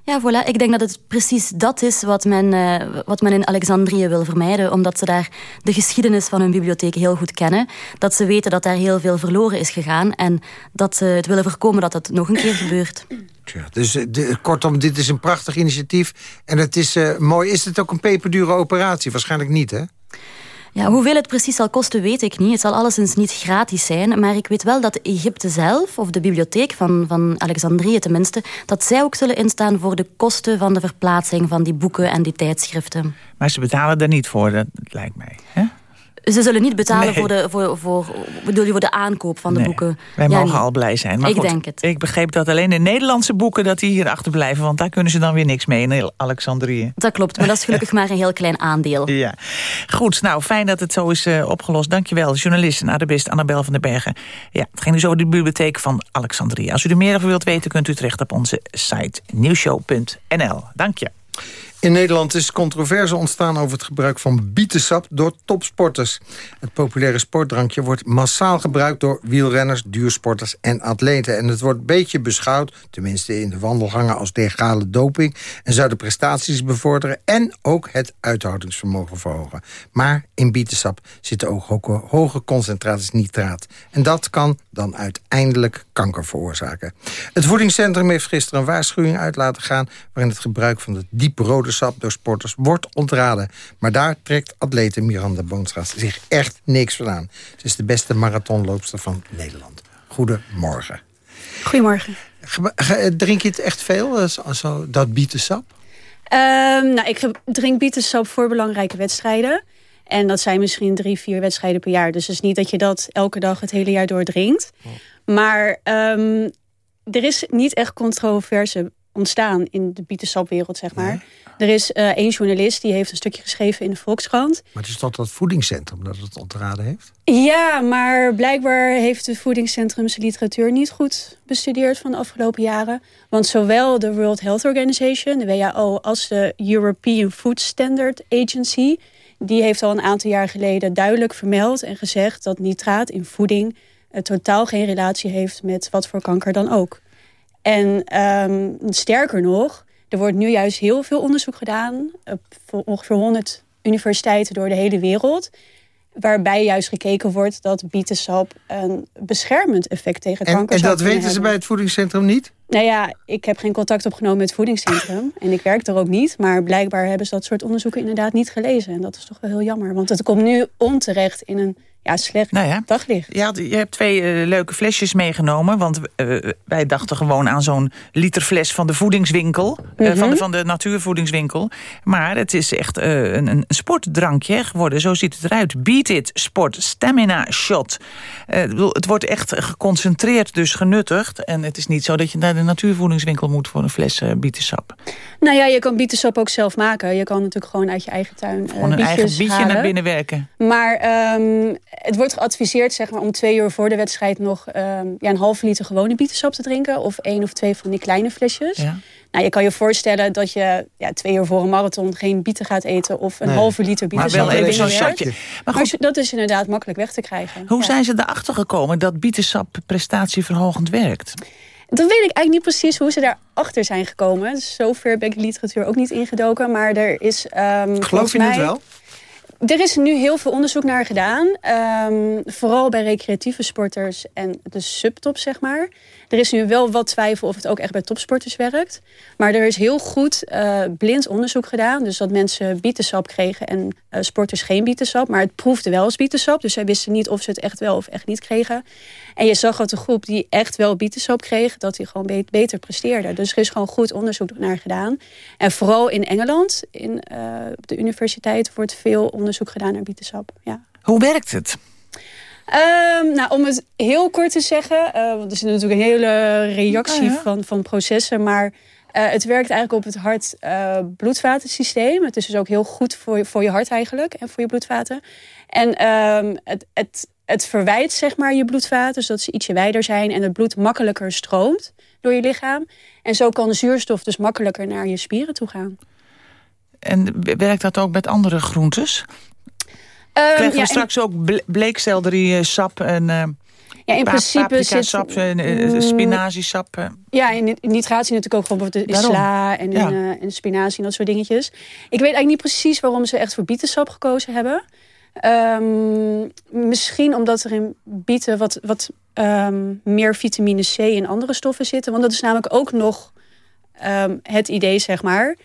Ja, voilà. Ik denk dat het precies dat is wat men, eh, wat men in Alexandrië wil vermijden. Omdat ze daar de geschiedenis van hun bibliotheek heel goed kennen. Dat ze weten dat daar heel veel verloren is gegaan. En dat ze het willen voorkomen dat het nog een keer gebeurt. Tja, dus eh, kortom, dit is een prachtig initiatief. En het is eh, mooi. Is het ook een peperdure operatie? Waarschijnlijk niet, hè? Ja, hoeveel het precies zal kosten, weet ik niet. Het zal alleszins niet gratis zijn. Maar ik weet wel dat Egypte zelf, of de bibliotheek van, van Alexandrië tenminste... dat zij ook zullen instaan voor de kosten van de verplaatsing van die boeken en die tijdschriften. Maar ze betalen er niet voor, dat lijkt mij. Hè? Ze zullen niet betalen Nee. voor, de, voor, voor, bedoel je, voor de aankoop van de Nee, boeken. Wij Ja, mogen al blij zijn. Maar Ik goed, denk het. Ik begreep dat alleen de Nederlandse boeken dat die hier achterblijven. Want daar kunnen ze dan weer niks mee in Alexandrië. Dat klopt, maar dat is gelukkig maar een heel klein aandeel. Ja. Goed, nou fijn dat het zo is eh, opgelost. Dankjewel, journalist en arabist Annabel van den Bergen. Ja, het ging dus over de bibliotheek van Alexandrië. Als u er meer over wilt weten, kunt u terecht op onze site nieuwshow.nl. Dank je. In Nederland is controverse ontstaan over het gebruik van bietensap door topsporters. Het populaire sportdrankje wordt massaal gebruikt door wielrenners, duursporters en atleten. En het wordt een beetje beschouwd, tenminste in de wandelgangen, als legale doping. En zou de prestaties bevorderen en ook het uithoudingsvermogen verhogen. Maar in bietensap zitten ook ho- hoge concentraties nitraat. En dat kan dan uiteindelijk kanker veroorzaken. Het voedingscentrum heeft gisteren een waarschuwing uit laten gaan... waarin het gebruik van het dieprode sap door sporters wordt ontraden. Maar daar trekt atlete Miranda Boonstra zich echt niks van aan. Ze is de beste marathonloopster van Nederland. Goedemorgen. Goedemorgen. Ge- ge- Drink je het echt veel, eh, dat bietensap? Ehm, nou, ik drink bietensap voor belangrijke wedstrijden. En dat zijn misschien drie, vier wedstrijden per jaar. Dus het is niet dat je dat elke dag het hele jaar door drinkt. Maar ehm, er is niet echt controverse ontstaan in de bietensapwereld, zeg maar. Er is eh, één journalist die heeft een stukje geschreven in de Volkskrant. Maar het is toch dat voedingscentrum dat het ontraden heeft? Ja, maar blijkbaar heeft het voedingscentrum zijn literatuur niet goed bestudeerd van de afgelopen jaren. Want zowel de World Health Organization, de WHO, als de European Food Standard Agency, die heeft al een aantal jaar geleden duidelijk vermeld en gezegd dat nitraat in voeding eh, totaal geen relatie heeft met wat voor kanker dan ook. En ehm, sterker nog, er wordt nu juist heel veel onderzoek gedaan op voor ongeveer 100 universiteiten door de hele wereld. Waarbij juist gekeken wordt dat bietensap een beschermend effect tegen En, kanker en zou dat weten ze bij het voedingscentrum niet? Nou ja, ik heb geen contact opgenomen met het voedingscentrum. En ik werk er ook niet. Maar blijkbaar hebben ze dat soort onderzoeken inderdaad niet gelezen. En dat is toch wel heel jammer. Want het komt nu onterecht in een ja, slecht Nou ja. daglicht. Je, had, je hebt twee eh, leuke flesjes meegenomen. Want eh, wij dachten gewoon aan zo'n liter fles van de voedingswinkel. eh, van, de, van de natuurvoedingswinkel. Maar het is echt een, een sportdrankje geworden. Zo ziet het eruit. Beat It Sport Stamina Shot. Bedoel, het wordt echt geconcentreerd dus genuttigd. En het is niet zo dat je naar de natuurvoedingswinkel moet... voor een fles eh bietensap. Nou ja, je kan bietensap ook zelf maken. Je kan natuurlijk gewoon uit je eigen tuin eh Gewoon een eigen bietje halen. naar binnen werken. Maar ehm, het wordt geadviseerd zeg maar, om twee uur voor de wedstrijd nog ehm, ja, een halve liter gewone bietensap te drinken. Of één of twee van die kleine flesjes. Ja. Nou, je kan je voorstellen dat je ja, twee uur voor een marathon geen bieten gaat eten. Of een Nee. halve liter Maar bietensap. wel even zo'n. Maar, Maar goed, dat is inderdaad makkelijk weg te krijgen. hoe Ja. zijn ze erachter gekomen dat bietensap prestatieverhogend werkt? Dat weet ik eigenlijk niet precies hoe ze daarachter zijn gekomen. Dus zover ben ik de literatuur ook niet ingedoken. Maar er is. ehm, Geloof je het wel? Er is nu heel veel onderzoek naar gedaan. Ehm, vooral bij recreatieve sporters en de subtop, zeg maar. Er is nu wel wat twijfel of het ook echt bij topsporters werkt. Maar er is heel goed eh, blind onderzoek gedaan. Dus dat mensen bietensap kregen en eh, sporters geen bietensap. Maar het proefde wel als bietensap. Dus zij wisten niet of ze het echt wel of echt niet kregen. En je zag dat de groep die echt wel bietensap kreeg... dat die gewoon be- beter presteerde. Dus er is gewoon goed onderzoek naar gedaan. En vooral in Engeland, in, eh, op de universiteit... wordt veel onderzoek gedaan naar bietensap. Ja. Hoe werkt het? Ehm, nou, om het heel kort te zeggen, eh, want er zit natuurlijk een hele reactie ja. van, van processen, maar eh, het werkt eigenlijk op het hart-bloedvatensysteem. het is dus ook heel goed voor, je- voor je hart eigenlijk en voor je bloedvaten. En ehm, het, het, het verwijt zeg maar je bloedvaten, zodat ze ietsje wijder zijn en het bloed makkelijker stroomt door je lichaam. En zo kan de zuurstof dus makkelijker naar je spieren toe gaan. En werkt dat ook met andere groentes? Ehm, Krijgen we ja, en- straks ook ble- bleekselderie, eh, sap en... eh, Ja, in principe zit... paprikasap, eh, Mm, spinaziesap. Ja, in, nitraat je natuurlijk ook gewoon Daarom. sla en Ja. in spinazie en dat soort dingetjes. Ik weet eigenlijk niet precies waarom ze echt voor bietensap gekozen hebben. Ehm, misschien omdat er in bieten wat, wat ehm, meer vitamine C en andere stoffen zitten. Want dat is namelijk ook nog het idee, zeg maar.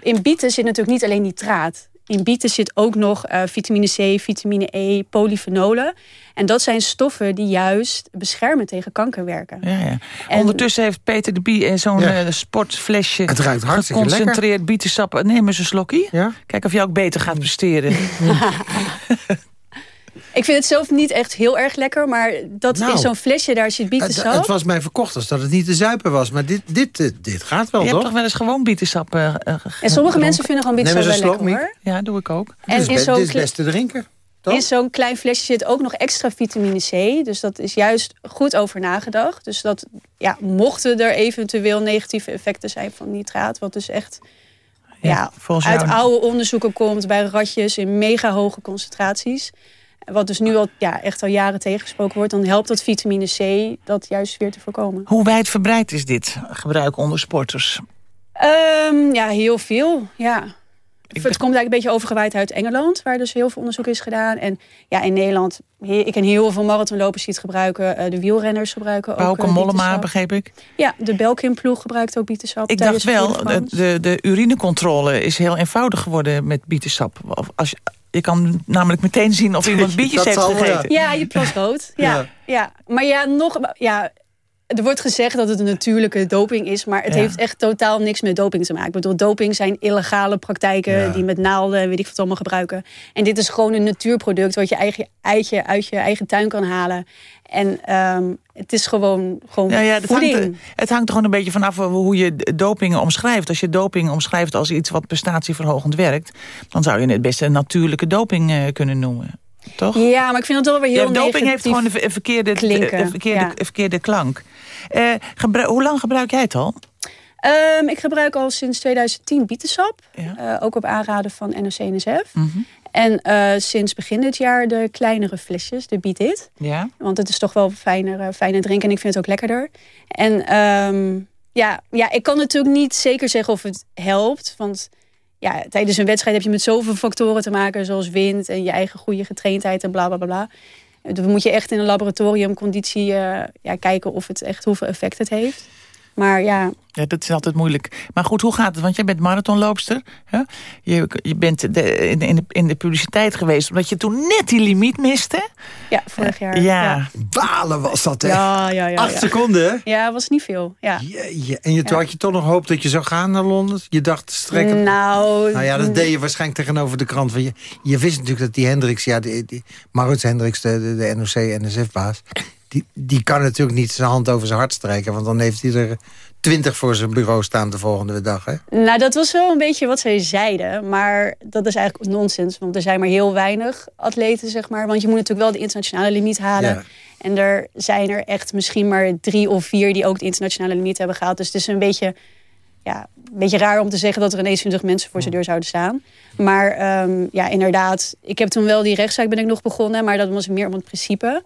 In bieten zit natuurlijk niet alleen nitraat. In bieten zit ook nog eh, vitamine C, vitamine E, polyfenolen. En dat zijn stoffen die juist beschermen tegen kanker werken. Ja, ja. En- Ondertussen heeft Peter de Bie zo'n Ja. eh, sportflesje... Het ruikt hartstikke geconcentreerd bietensap. Neem eens een slokje. Ja? Kijk of je ook beter gaat presteren. Ik vind het zelf niet echt heel erg lekker, maar dat Nou. in zo'n flesje daar zit Het, bietensap. het was mij verkocht als dat het niet te zuipen was. Maar dit, dit, dit gaat wel, je hebt toch? toch wel eens gewoon bietensap eh, eh, en sommige mensen vinden gewoon bietensap Neem wel eens een lekker slok, hoor. Ja, doe ik ook. dit is, En zo'n dit is best te drinken. Toch? In zo'n klein flesje zit ook nog extra vitamine C. Dus dat is juist goed over nagedacht. Dus dat, ja, mochten er eventueel negatieve effecten zijn van nitraat... wat dus echt ja, volgens uit jou- oude onderzoeken komt... bij ratjes in mega hoge concentraties... wat dus nu al ja, echt al jaren tegengesproken wordt... dan helpt dat vitamine C dat juist weer te voorkomen. Hoe wijdverbreid is dit gebruik onder sporters? Ehm, ja, heel veel, ja. het komt eigenlijk een beetje overgewaaid uit Engeland, waar dus heel veel onderzoek is gedaan. En ja, in Nederland, ik ken heel veel marathonlopers die het gebruiken. eh, de wielrenners gebruiken ook Pauke eh, Mollema, begreep ik. Ja, de Belkin-ploeg gebruikt ook bietensap. Ik dacht wel, de de, de, urinecontrole is heel eenvoudig geworden met bietensap. Als je, kan namelijk meteen zien of iemand bietjes Dat heeft zal, ja. gegeten. Ja, je plas rood. Ja, Ja. ja. Maar ja, nog... Ja, er wordt gezegd dat het een natuurlijke doping is... maar het Ja. heeft echt totaal niks met doping te maken. Ik bedoel, doping zijn illegale praktijken... Ja. die met naalden en weet ik wat allemaal gebruiken. En dit is gewoon een natuurproduct... wat je eigen eitje uit je eigen tuin kan halen. En ehm, het is gewoon, gewoon Ja, ja, het, hangt, het hangt er gewoon een beetje vanaf hoe je doping omschrijft. Als je doping omschrijft als iets wat prestatieverhogend werkt... dan zou je het best een natuurlijke doping eh, kunnen noemen. Toch? Ja, maar ik vind het wel weer heel Ja, doping heeft gewoon een ver- een verkeerde, klinken. verkeerde, Ja. verkeerde klank. Eh, hoe lang gebruik jij het al? Ehm, ik gebruik al sinds 2010 bietensap. Ja. Eh, ook op aanraden van NOC-NSF. Mhm. En eh, sinds begin dit jaar de kleinere flesjes, de Beat It. Ja. Want het is toch wel fijner, eh, fijner drinken en ik vind het ook lekkerder. En ehm, ja, ja, ik kan natuurlijk niet zeker zeggen of het helpt. Want ja, tijdens een wedstrijd heb je met zoveel factoren te maken... zoals wind en je eigen goede getraindheid en bla bla bla. bla. Dan moet je echt in een laboratoriumconditie eh, ja, kijken of het echt hoeveel effect het heeft. Maar ja, Ja, dat is altijd moeilijk. Maar goed, hoe gaat het? Want jij bent marathonloopster. Hè? Je, je bent de, in, de, in, de, in de publiciteit geweest... omdat je toen net die limiet miste. ja vorig jaar. Ja. ja. Balen was dat, hè? Ja, ja, ja. Acht ja. seconden, hè? Ja, was niet veel. Ja. Jeetje. En je, toen had je toch nog hoop dat je zou gaan naar Londen? Je dacht, strekken... Nou, Nou ja, dat deed je waarschijnlijk tegenover de krant. Want je, je wist natuurlijk dat die Hendricks, ja, die, die, Maurits Hendricks, de, de, de NOC-NSF-baas... Die, die kan natuurlijk niet zijn hand over zijn hart strijken... want dan heeft hij er twintig voor zijn bureau staan de volgende dag, hè? Nou, dat was wel een beetje wat zij zeiden. Maar dat is eigenlijk nonsens. Want er zijn maar heel weinig atleten, zeg maar. Want je moet natuurlijk wel de internationale limiet halen. Ja. En er zijn er echt misschien maar drie of vier... die ook de internationale limiet hebben gehaald. Dus het is een beetje, ja, een beetje raar om te zeggen... dat er ineens 20 mensen voor zijn deur zouden staan. Maar ehm, ja, inderdaad. Ik heb toen wel die rechtszaak ben ik nog begonnen. Maar dat was meer om het principe.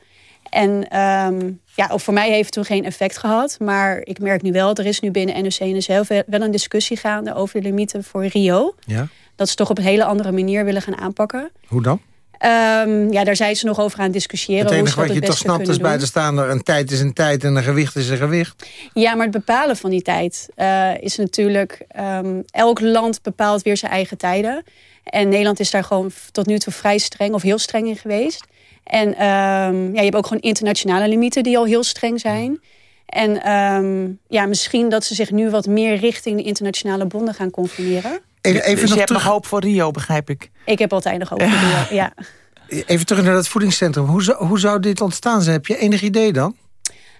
En ehm, ja, ook voor mij heeft het toen geen effect gehad. Maar ik merk nu wel, er is nu binnen NOC-NSF wel een discussie gaande over de limieten voor Rio. Ja. Dat ze toch op een hele andere manier willen gaan aanpakken. Hoe dan? Ehm, ja, daar zijn ze nog over aan het discussiëren. Het enige wat je toch snapt is bij de staander... een tijd is een tijd en een gewicht is een gewicht. Ja, maar het bepalen van die tijd eh, is natuurlijk... ehm, elk land bepaalt weer zijn eigen tijden. En Nederland is daar gewoon tot nu toe vrij streng of heel streng in geweest. En ehm, ja, je hebt ook gewoon internationale limieten die al heel streng zijn. En ehm, ja, misschien dat ze zich nu wat meer richting de internationale bonden gaan conformeren. Even, even dus je nog hebt terug, nog hoop voor Rio, begrijp ik. Ik heb altijd nog over ja. ja. even terug naar dat voedingscentrum. Hoe zou, hoe zou dit ontstaan zijn? Heb je enig idee dan?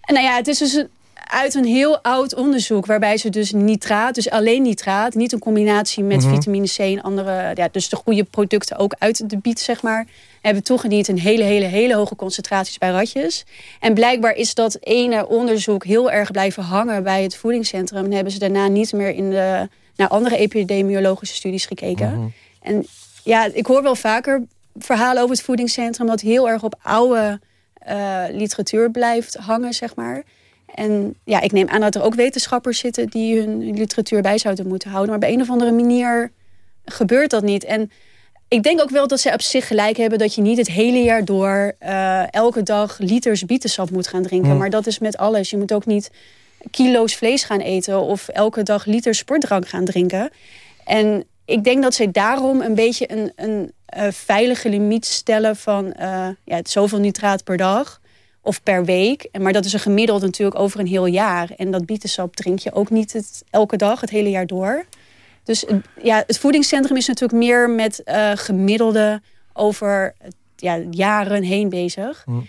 Nou ja, het is dus een- uit een heel oud onderzoek... waarbij ze dus nitraat, dus alleen nitraat... niet een combinatie met vitamine C en andere... Ja, dus de goede producten ook uit de biet, zeg maar... hebben toegediend in hele, hele, hele hoge concentraties bij ratjes. En blijkbaar is dat ene onderzoek heel erg blijven hangen... bij het voedingscentrum. En hebben ze daarna niet meer in de, naar andere epidemiologische studies gekeken. En ja, ik hoor wel vaker verhalen over het voedingscentrum dat heel erg op oude eh, literatuur blijft hangen, zeg maar. En ja, ik neem aan dat er ook wetenschappers zitten die hun, literatuur bij zouden moeten houden. Maar op een of andere manier gebeurt dat niet. En ik denk ook wel dat ze op zich gelijk hebben dat je niet het hele jaar door eh, elke dag liters bietensap moet gaan drinken. Maar dat is met alles. Je moet ook niet kilo's vlees gaan eten of elke dag liters sportdrank gaan drinken. En ik denk dat zij daarom een beetje een, een eh, veilige limiet stellen van eh, ja, zoveel nitraat per dag of per week. Maar dat is een gemiddeld natuurlijk over een heel jaar. En dat bietensap drink je ook niet elke dag, het hele jaar door. Dus eh, ja, het voedingscentrum is natuurlijk meer met eh, gemiddelde over ja, jaren heen bezig. Hm.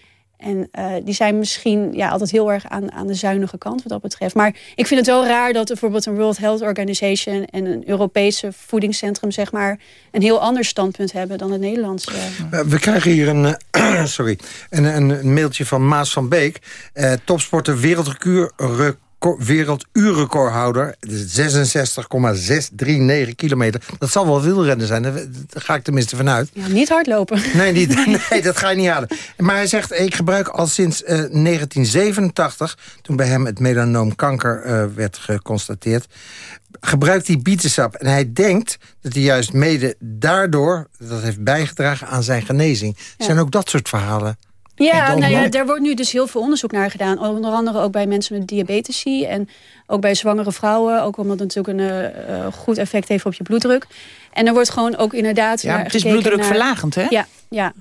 En eh, die zijn misschien ja, altijd heel erg aan, aan de zuinige kant wat dat betreft. Maar ik vind het wel raar dat bijvoorbeeld een World Health Organization en een Europese voedingscentrum zeg maar, een heel ander standpunt hebben dan het Nederlandse. Eh, We krijgen hier een, eh, sorry, een, een, mailtje van Maas van Beek. Eh, topsporter wereldrecord, record- werelduurrecordhouder. Dus 66,639 kilometer. Dat zal wel wielrennen zijn, daar ga ik tenminste vanuit. Ja, niet hardlopen. Nee, niet, nee, dat ga je niet halen. Maar hij zegt, ik gebruik al sinds eh, 1987... toen bij hem het melanoomkanker eh, werd geconstateerd... gebruikt hij bietensap. En hij denkt dat hij juist mede daardoor... dat heeft bijgedragen aan zijn genezing. Zijn ook dat soort verhalen? Ja, nou ja, daar wordt nu dus heel veel onderzoek naar gedaan. Onder andere ook bij mensen met diabetes en ook bij zwangere vrouwen. Ook omdat het natuurlijk een eh, eh, goed effect heeft op je bloeddruk. En er wordt gewoon ook inderdaad Ja, naar het is bloeddrukverlagend, naar- hè? Ja, ja.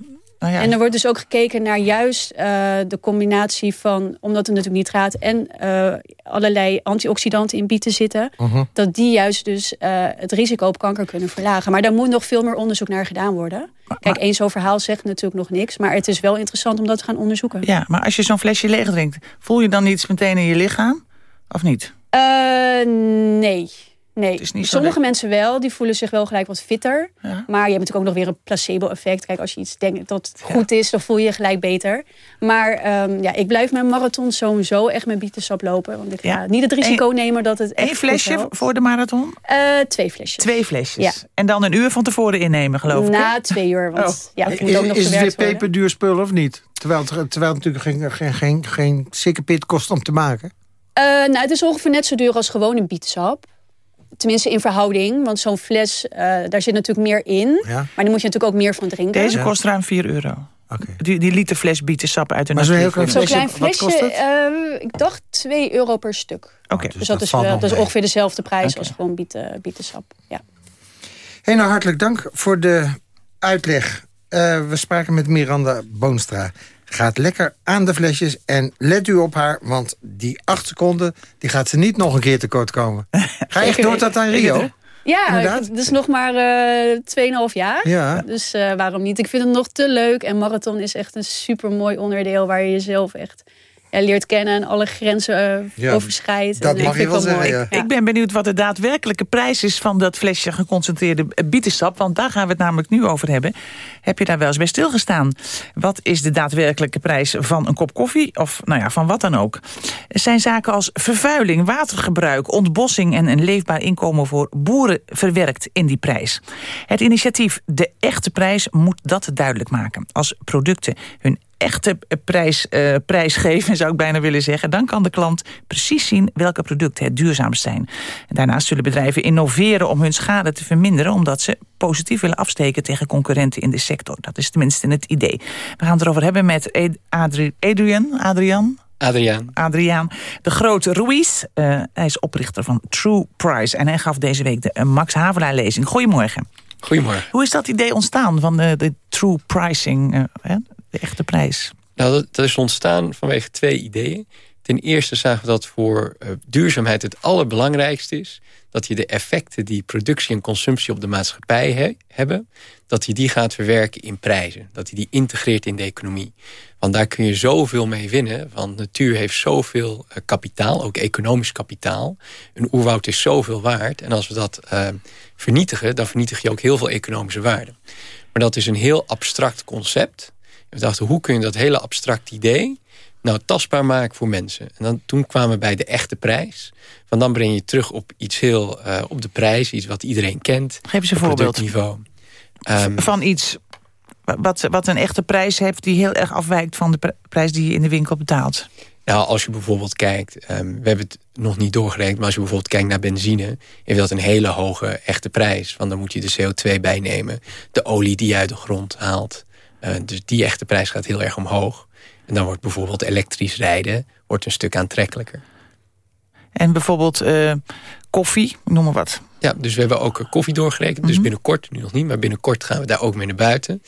Nou ja. En er wordt dus ook gekeken naar juist eh, de combinatie van... omdat er natuurlijk nitraat en eh, allerlei antioxidanten in bieten zitten... Mhm. dat die juist dus eh, het risico op kanker kunnen verlagen. Maar daar moet nog veel meer onderzoek naar gedaan worden. Kijk, één zo'n verhaal zegt natuurlijk nog niks... maar het is wel interessant om dat te gaan onderzoeken. Ja, maar als je zo'n flesje leeg drinkt, voel je dan iets meteen in je lichaam? Of niet? Nee. Nee, sommige mensen wel, die voelen zich wel gelijk wat fitter. Ja. Maar je hebt natuurlijk ook nog weer een placebo-effect. Kijk, als je iets denkt dat het goed is, dan voel je je gelijk beter. Maar ehm, ja, ik blijf mijn marathon sowieso echt met bietensap lopen. Want ik ga Ja. niet het risico nemen dat het echt Eén flesje voor de marathon? Eh, twee flesjes. Twee flesjes. Ja. En dan een uur van tevoren innemen, geloof ik. Na twee uur, want Oh. ja, het moet Is, ook nog is het weer peperduur spul of niet? Terwijl het, terwijl het natuurlijk geen, geen, geen, geen sikkepit kost om te maken. Eh, nou, het is ongeveer net zo duur als gewoon een bietensap. Tenminste in verhouding, want zo'n fles, eh, daar zit natuurlijk meer in. Ja. Maar daar moet je natuurlijk ook meer van drinken. Deze kost ruim 4 euro. Oké. Die, die liter fles bietensap uit de Maar zo'n heel klein Zo'n flesje, klein wat flesje, kost het? eh, ik dacht 2 euro per stuk. Oké. Dus, dat, is, wel, dat is mee. ongeveer dezelfde prijs als gewoon bieten, bietensap. Ja. Hey, nou, hartelijk dank voor de uitleg. Eh, we spraken met Miranda Boonstra. Gaat lekker aan de flesjes en let u op haar... want die acht seconden die gaat ze niet nog een keer tekort komen. Ga echt door tot aan Rio? Ja, Inderdaad. is nog maar eh 2,5 jaar. Ja. Dus eh, waarom niet? Ik vind het nog te leuk. En marathon is echt een super mooi onderdeel waar je jezelf echt ja, leert kennen en alle grenzen eh, Ja, overschrijdt. dat En, mag je wel mooi. zeggen, ja. Ik ben benieuwd wat de daadwerkelijke prijs is van dat flesje geconcentreerde bietensap. Want daar gaan we het namelijk nu over hebben. Heb je daar wel eens bij stilgestaan? Wat is de daadwerkelijke prijs van een kop koffie? Of nou ja, van wat dan ook? Er zijn zaken als vervuiling, watergebruik, ontbossing... en een leefbaar inkomen voor boeren verwerkt in die prijs. Het initiatief De Echte Prijs moet dat duidelijk maken. Als producten hun echte prijs, eh, prijs geven, zou ik bijna willen zeggen... dan kan de klant precies zien welke producten het duurzaamst zijn. En daarnaast zullen bedrijven innoveren om hun schade te verminderen... omdat ze positief willen afsteken tegen concurrenten in de sector. Dat is tenminste het idee. We gaan het erover hebben met Adri Adrian. Adrian? Adriaan. Adriaan de Grote Ruiz. Eh, hij is oprichter van True Price. En hij gaf deze week de eh, Max Havelaar-lezing. Goedemorgen. Goedemorgen. Hoe is dat idee ontstaan van de, de true pricing, eh? De echte prijs? Nou, dat, is ontstaan vanwege twee ideeën. Ten eerste zagen we dat voor eh, duurzaamheid het allerbelangrijkste is... dat je de effecten die productie en consumptie op de maatschappij he- hebben... dat je die gaat verwerken in prijzen. Dat je die integreert in de economie. Want daar kun je zoveel mee winnen. Want natuur heeft zoveel eh, kapitaal, ook economisch kapitaal. Een oerwoud is zoveel waard. En als we dat eh, vernietigen, dan vernietig je ook heel veel economische waarde. Maar dat is een heel abstract concept. We dachten, hoe kun je dat hele abstract idee nou tastbaar maken voor mensen? En dan, toen kwamen we bij de echte prijs. Want dan breng je terug op iets heel, eh, op de prijs, iets wat iedereen kent. Geef eens een op voorbeeld. Ehm, Van iets Wa- Wat, wat een echte prijs heeft die heel erg afwijkt van de pr- prijs die je in de winkel betaalt. Nou, als je bijvoorbeeld kijkt, ehm, we hebben het nog niet doorgerekend... maar als je bijvoorbeeld kijkt naar benzine... heeft dat een hele hoge echte prijs. Want dan moet je de CO2 bijnemen. De olie die je uit de grond haalt. Eh, dus die echte prijs gaat heel erg omhoog. En dan wordt bijvoorbeeld elektrisch rijden wordt een stuk aantrekkelijker. En bijvoorbeeld eh, koffie, noem maar wat. Ja, dus we hebben ook eh, koffie doorgerekend. Dus binnenkort, nu nog niet, maar binnenkort gaan we daar ook mee naar buiten.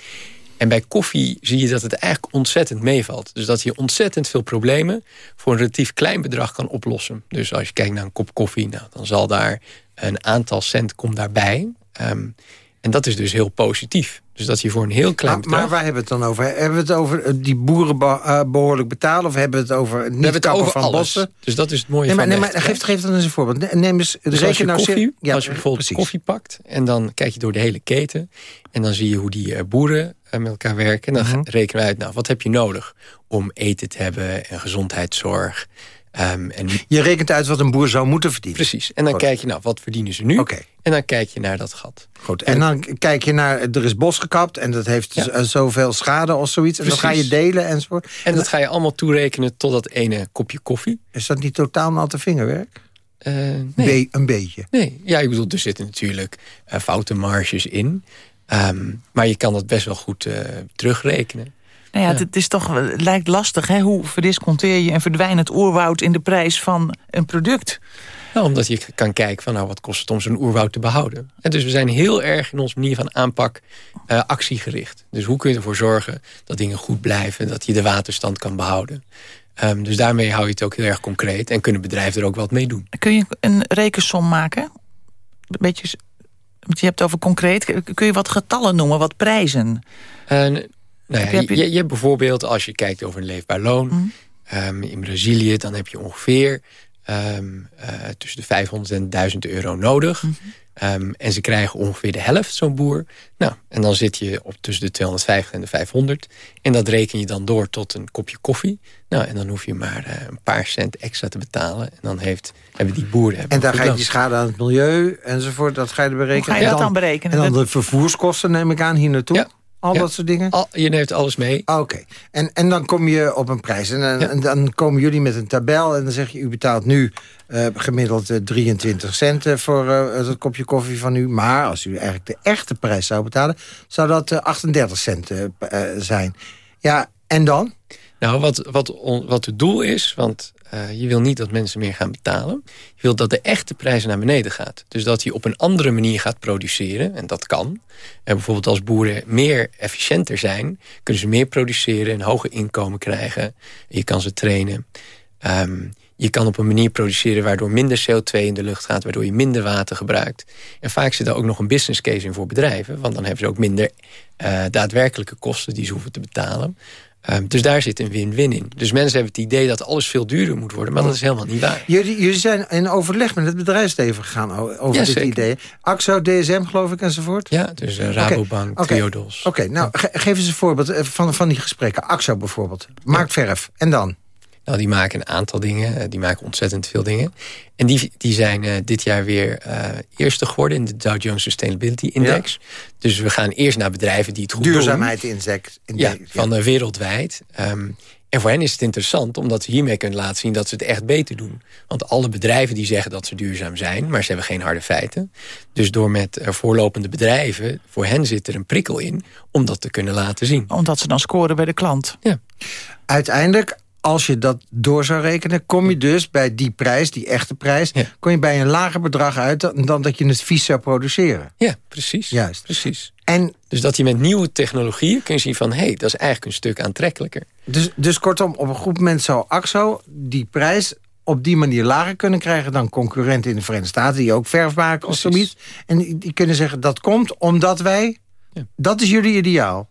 En bij koffie zie je dat het eigenlijk ontzettend meevalt. Dus dat je ontzettend veel problemen voor een relatief klein bedrag kan oplossen. Dus als je kijkt naar een kop koffie, nou, dan zal daar een aantal cent komt daarbij. Ehm, en dat is dus heel positief. Dus dat je voor een heel klein bedrag... maar waar hebben we het dan over? Hebben we het over eh, die boeren eh, behoorlijk betalen? Of hebben we het over het niet het over van alles. bossen? Dus dat is het mooie Nee, maar, van nee, maar geef, geef dan eens een voorbeeld. Ne- Neem eens, Dus als je, nou koffie, ja, als je bijvoorbeeld precies. koffie pakt... en dan kijk je door de hele keten... en dan zie je hoe die eh, boeren met elkaar werken... en dan Mhm. rekenen we uit, nou, wat heb je nodig... om eten te hebben en gezondheidszorg... Ehm, en Je rekent uit wat een boer zou moeten verdienen. Precies. En dan Goed. kijk je, nou, wat verdienen ze nu? En dan kijk je naar dat gat. Goed. En dan kijk je naar, er is bos gekapt en dat heeft Ja. eh, zoveel schade of zoiets. En dan ga je Precies. delen enzovoort. En dat ga je allemaal toerekenen tot dat ene kopje koffie. Is dat niet totaal natte vingerwerk? Eh, nee. Be- een beetje. Nee, ja, ik bedoel, er zitten natuurlijk eh, foute marges in. Ehm, maar je kan dat best wel goed terugrekenen. Nou ja, Het, het is toch, het lijkt lastig. Hè? Hoe verdisconteer je en verdwijnt het oerwoud in de prijs van een product? Nou, omdat je kan kijken van nou, wat kost het om zo'n oerwoud te behouden. En dus we zijn heel erg in onze manier van aanpak eh, actiegericht. Dus hoe kun je ervoor zorgen dat dingen goed blijven, dat je de waterstand kan behouden. Ehm, dus daarmee hou je het ook heel erg concreet en kunnen bedrijven er ook wat mee doen. Kun je een rekensom maken? Een beetje, want je hebt het over concreet. Kun je wat getallen noemen, wat prijzen? En, nou ja, Heb je- je, hebt bijvoorbeeld, als je kijkt over een leefbaar loon... ehm, in Brazilië, dan heb je ongeveer ehm, eh, tussen de 500 en 1000 euro nodig. Ehm, en ze krijgen ongeveer de helft, zo'n boer. Nou, en dan zit je op tussen de 250 en de 500. En dat reken je dan door tot een kopje koffie. Nou, en dan hoef je maar eh, een paar cent extra te betalen. En dan heeft, hebben die boeren... hebben En daar een ga je die schade aan het milieu enzovoort, dat ga je er berekenen. Hoe ga je En dat dan berekenen? En dan de vervoerskosten neem ik aan hier naartoe. Ja. Al Ja. dat soort dingen. Al, je neemt alles mee. Ah, Oké. En, en dan kom je op een prijs. En, dan- Ja. en dan komen jullie met een tabel. En dan zeg je, u betaalt nu eh, gemiddeld eh, 23 cent eh, voor eh, het kopje koffie van u. Maar als u eigenlijk de echte prijs zou betalen... zou dat eh, 38 cent eh, eh, zijn. Ja, en dan? Nou, wat, wat, on- wat het doel is, want eh, je wil niet dat mensen meer gaan betalen. Je wil dat de echte prijs naar beneden gaat. Dus dat je op een andere manier gaat produceren, en dat kan. En bijvoorbeeld als boeren meer efficiënter zijn... kunnen ze meer produceren, een hoger inkomen krijgen. Je kan ze trainen. Ehm, je kan op een manier produceren waardoor minder CO2 in de lucht gaat... waardoor je minder water gebruikt. En vaak zit er ook nog een business case in voor bedrijven... want dan hebben ze ook minder eh, daadwerkelijke kosten die ze hoeven te betalen... Ehm, dus daar zit een win-win in. Dus mensen hebben het idee dat alles veel duurder moet worden... maar dat is helemaal niet waar. Jullie, jullie zijn in overleg met het bedrijfsleven gegaan over Ja, dit zeker. idee. AXO, DSM geloof ik enzovoort? Ja, dus eh, Rabobank, oké. Triodos. Oké, nou ge- geef eens een voorbeeld eh, van, van die gesprekken. AXO bijvoorbeeld. Maakt verf. En dan? Nou, die maken een aantal dingen. eh, Die maken ontzettend veel dingen. En die, die zijn eh, dit jaar weer eh, eerste geworden... in de Dow Jones Sustainability Index. Dus we gaan eerst naar bedrijven die het goed doen. Duurzaamheid index. Ja, van wereldwijd. Ehm, en voor hen is het interessant omdat ze hiermee kunnen laten zien dat ze het echt beter doen. Want alle bedrijven die zeggen dat ze duurzaam zijn, maar ze hebben geen harde feiten. Dus door met voorlopende bedrijven, voor hen zit er een prikkel in om dat te kunnen laten zien. Omdat ze dan scoren bij de klant. Ja. Uiteindelijk, als je dat door zou rekenen... kom je dus bij die prijs, die echte prijs... kom je bij een lager bedrag uit dan, dan dat je het vies zou produceren. Ja, precies. Juist. precies. En Dus dat je met nieuwe technologieën kun je zien van... hé, hey, dat is eigenlijk een stuk aantrekkelijker. dus, dus kortom, op een goed moment zou AXO die prijs op die manier lager kunnen krijgen dan concurrenten in de Verenigde Staten... die ook verf maken of zoiets. En die, die kunnen zeggen, dat komt omdat wij... Dat is jullie ideaal.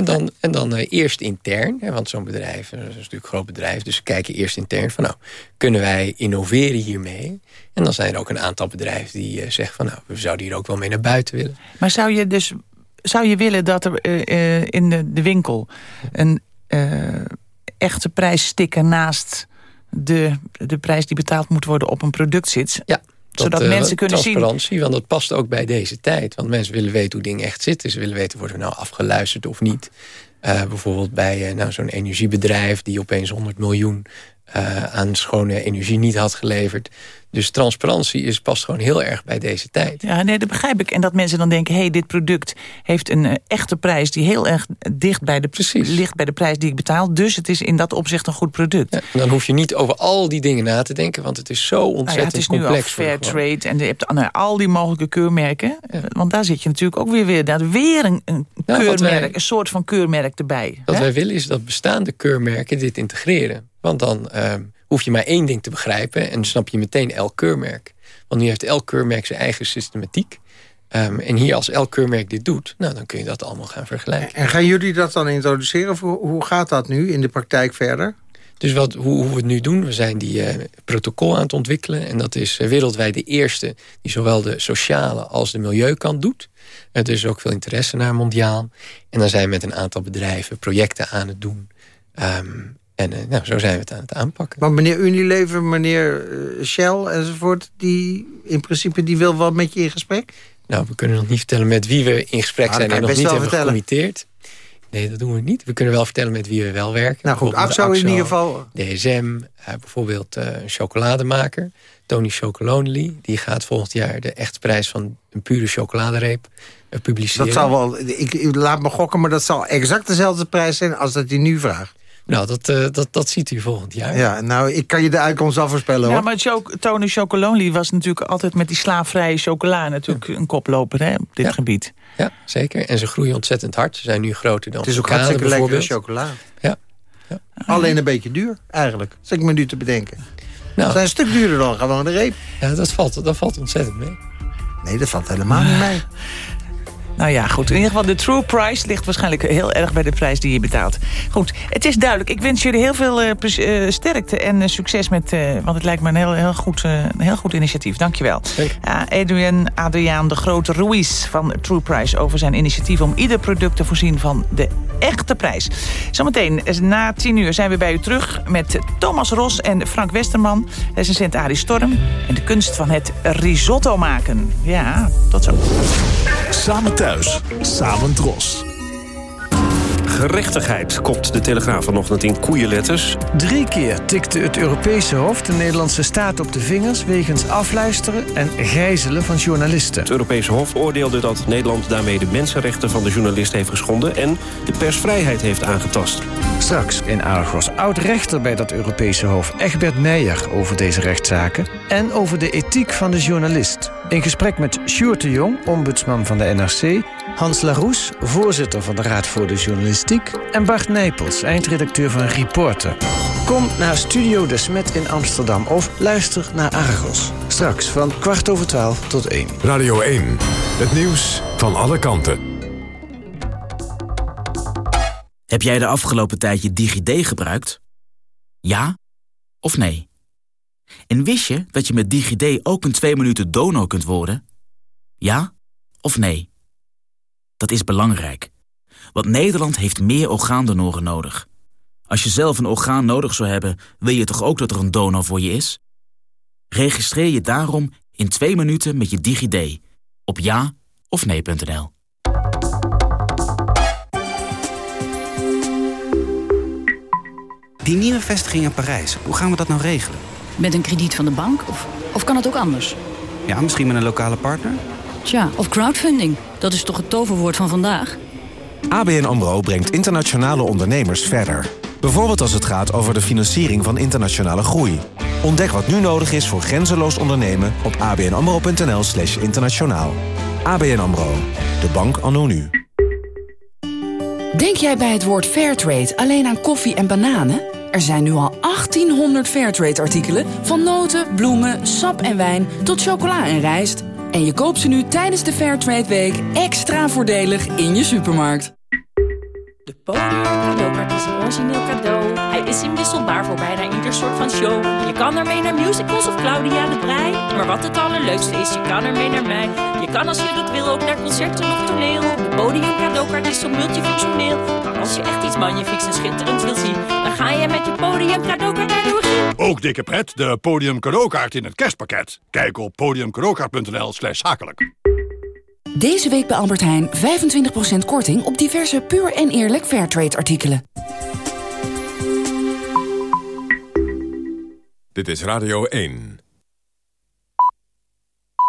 En dan, en dan eh, eerst intern, hè, want zo'n bedrijf, eh, dat is natuurlijk een groot bedrijf... dus we kijken eerst intern van, nou, kunnen wij innoveren hiermee? En dan zijn er ook een aantal bedrijven die eh, zeggen van... nou, we zouden hier ook wel mee naar buiten willen. Maar zou je dus zou je willen dat er in de, de winkel een echte prijssticker naast de, de prijs die betaald moet worden op een product zit? Ja, Zodat eh, mensen kunnen zien- transparantie, want dat past ook bij deze tijd. Want mensen willen weten hoe dingen echt zitten. Ze willen weten, worden we nou afgeluisterd of niet? Eh, bijvoorbeeld bij eh, nou, zo'n energiebedrijf... die opeens 100 miljoen eh, aan schone energie niet had geleverd. Dus transparantie is, past gewoon heel erg bij deze tijd. Ja, nee, dat begrijp ik. En dat mensen dan denken, hé, hey, dit product heeft een eh, echte prijs... die heel erg dicht bij de, ligt bij de prijs die ik betaal. Dus het is in dat opzicht een goed product. En dan hoef je niet over al die dingen na te denken... want het is zo Nou ja, ontzettend het is nu al complex. fair trade en je hebt nou, al die mogelijke keurmerken. Eh, Want daar zit je natuurlijk ook weer weer, daar weer een, een Ja, wat keurmerk, wij- een soort van keurmerk erbij. Wat hè? wij willen is dat bestaande keurmerken dit integreren. Want dan ehm, hoef je maar één ding te begrijpen... en snap je meteen elk keurmerk. Want nu heeft elk keurmerk zijn eigen systematiek. Ehm, en hier als elk keurmerk dit doet... Nou, dan kun je dat allemaal gaan vergelijken. En gaan jullie dat dan introduceren? Of hoe, gaat dat nu in de praktijk verder? Dus wat, hoe, hoe we het nu doen, we zijn die eh, protocol aan het ontwikkelen. En dat is eh, wereldwijd de eerste die zowel de sociale als de milieukant doet. Er is ook veel interesse naar mondiaal. En dan zijn we met een aantal bedrijven projecten aan het doen. Ehm, en eh, nou, zo zijn we het aan het aanpakken. Maar meneer Unilever, meneer eh, Shell enzovoort... die in principe die wil wel met je in gesprek? Nou, we kunnen nog niet vertellen met wie we in gesprek zijn... en nog niet hebben vertellen. gecommitteerd. Nee, dat doen we niet. We kunnen wel vertellen met wie we wel werken. Nou goed, Bijvoorbeeld AXO in ieder geval... DSM, eh, bijvoorbeeld een chocolademaker, Tony Chocolonely. Die gaat volgend jaar de echte prijs van een pure chocoladereep publiceren. Dat zal wel, ik, ik laat me gokken, maar dat zal exact dezelfde prijs zijn als dat hij nu vraagt. Nou, dat, eh, dat, dat ziet u volgend jaar. Ja, nou, ik kan je de uitkomst al voorspellen, hoor. Ja, maar Cho- Tony Chocolonely was natuurlijk altijd met die slaafvrije chocola... natuurlijk een koploper hè, op dit gebied. Ja, zeker. En ze groeien ontzettend hard. Ze zijn nu groter dan Het is ook hartstikke lekkere chocola. Ja. Alleen een beetje duur, eigenlijk. Zit ik me nu te bedenken. Nou. Ze zijn een stuk duurder dan gewoon de reep. Ja, dat valt, dat valt ontzettend mee. Nee, dat valt helemaal niet mee. Nou ja, goed. In ieder geval, de true price ligt waarschijnlijk heel erg bij de prijs die je betaalt. Goed, het is duidelijk. Ik wens jullie heel veel eh, eh, sterkte en eh, succes met... eh, want het lijkt me een heel, heel, goed, eh, een heel goed initiatief. Dankjewel. Ja, Adrian Adriaan de Grote Ruiz van True Price... over zijn initiatief om ieder product te voorzien van de echte prijs. Zometeen, na tien uur, zijn we bij u terug... met Thomas Ros en Frank Westerman, recensent Arie Storm... en de kunst van het risotto maken. Ja, tot zo. Samen thuis, samen dros. Gerechtigheid, kopt de Telegraaf vanochtend in koeienletters. Drie keer tikte het Europese hoofd de Nederlandse staat op de vingers... wegens afluisteren en gijzelen van journalisten. Het Europese Hof oordeelde dat Nederland daarmee de mensenrechten van de journalist heeft geschonden... en de persvrijheid heeft aangetast. Straks in Argos oud-rechter bij dat Europese Hof Egbert Meijer over deze rechtszaken... en over de ethiek van de journalist. In gesprek met Sjoerd de Jong, ombudsman van de NRC... Hans Laroes, voorzitter van de Raad voor de Journalistiek... en Bart Nijpels, eindredacteur van Reporter. Kom naar Studio De Smet in Amsterdam of luister naar Argos. Straks van kwart over twaalf tot één. Radio 1, het nieuws van alle kanten. Heb jij de afgelopen tijd je DigiD gebruikt? Ja of nee? En wist je dat je met DigiD ook een 2 minuten donor kunt worden? Ja of nee? Dat is belangrijk. Want Nederland heeft meer orgaandonoren nodig. Als je zelf een orgaan nodig zou hebben, wil je toch ook dat er een donor voor je is? Registreer je daarom in 2 minuten met je DigiD op ja of nee.nl. Die nieuwe vestiging in Parijs, hoe gaan we dat nou regelen? Met een krediet van de bank? Of, of kan het ook anders? Ja, misschien met een lokale partner? Tja, of crowdfunding. Dat is toch het toverwoord van vandaag? ABN AMRO brengt internationale ondernemers verder. Bijvoorbeeld als het gaat over de financiering van internationale groei. Ontdek wat nu nodig is voor grenzeloos ondernemen op abnamro.nl slash internationaal. ABN AMRO, de bank anno nu. Denk jij bij het woord Fairtrade alleen aan koffie en bananen? Er zijn nu al 1800 Fairtrade-artikelen... van noten, bloemen, sap en wijn tot chocola en rijst. En je koopt ze nu tijdens de Fairtrade Week extra voordelig in je supermarkt. De podium cadeaukaart is een origineel cadeau. Hij is inwisselbaar voor bijna ieder soort van show. Je kan ermee naar musicals of Claudia de Brij. Maar wat het allerleukste is, je kan ermee naar mij. Je kan als je dat wil ook naar concerten of toneel. De podium cadeaukaart is zo multifunctioneel. Als je echt iets magnifieks en schitterends wil zien... dan ga je met je podium cadeaukaart naar de. Ook dikke pret, de podium cadeaukaart in het kerstpakket. Kijk op podiumcadeaukaart.nl slash zakelijk. Deze week bij Albert Heijn 25% korting op diverse puur en eerlijk Fairtrade artikelen. Dit is Radio 1.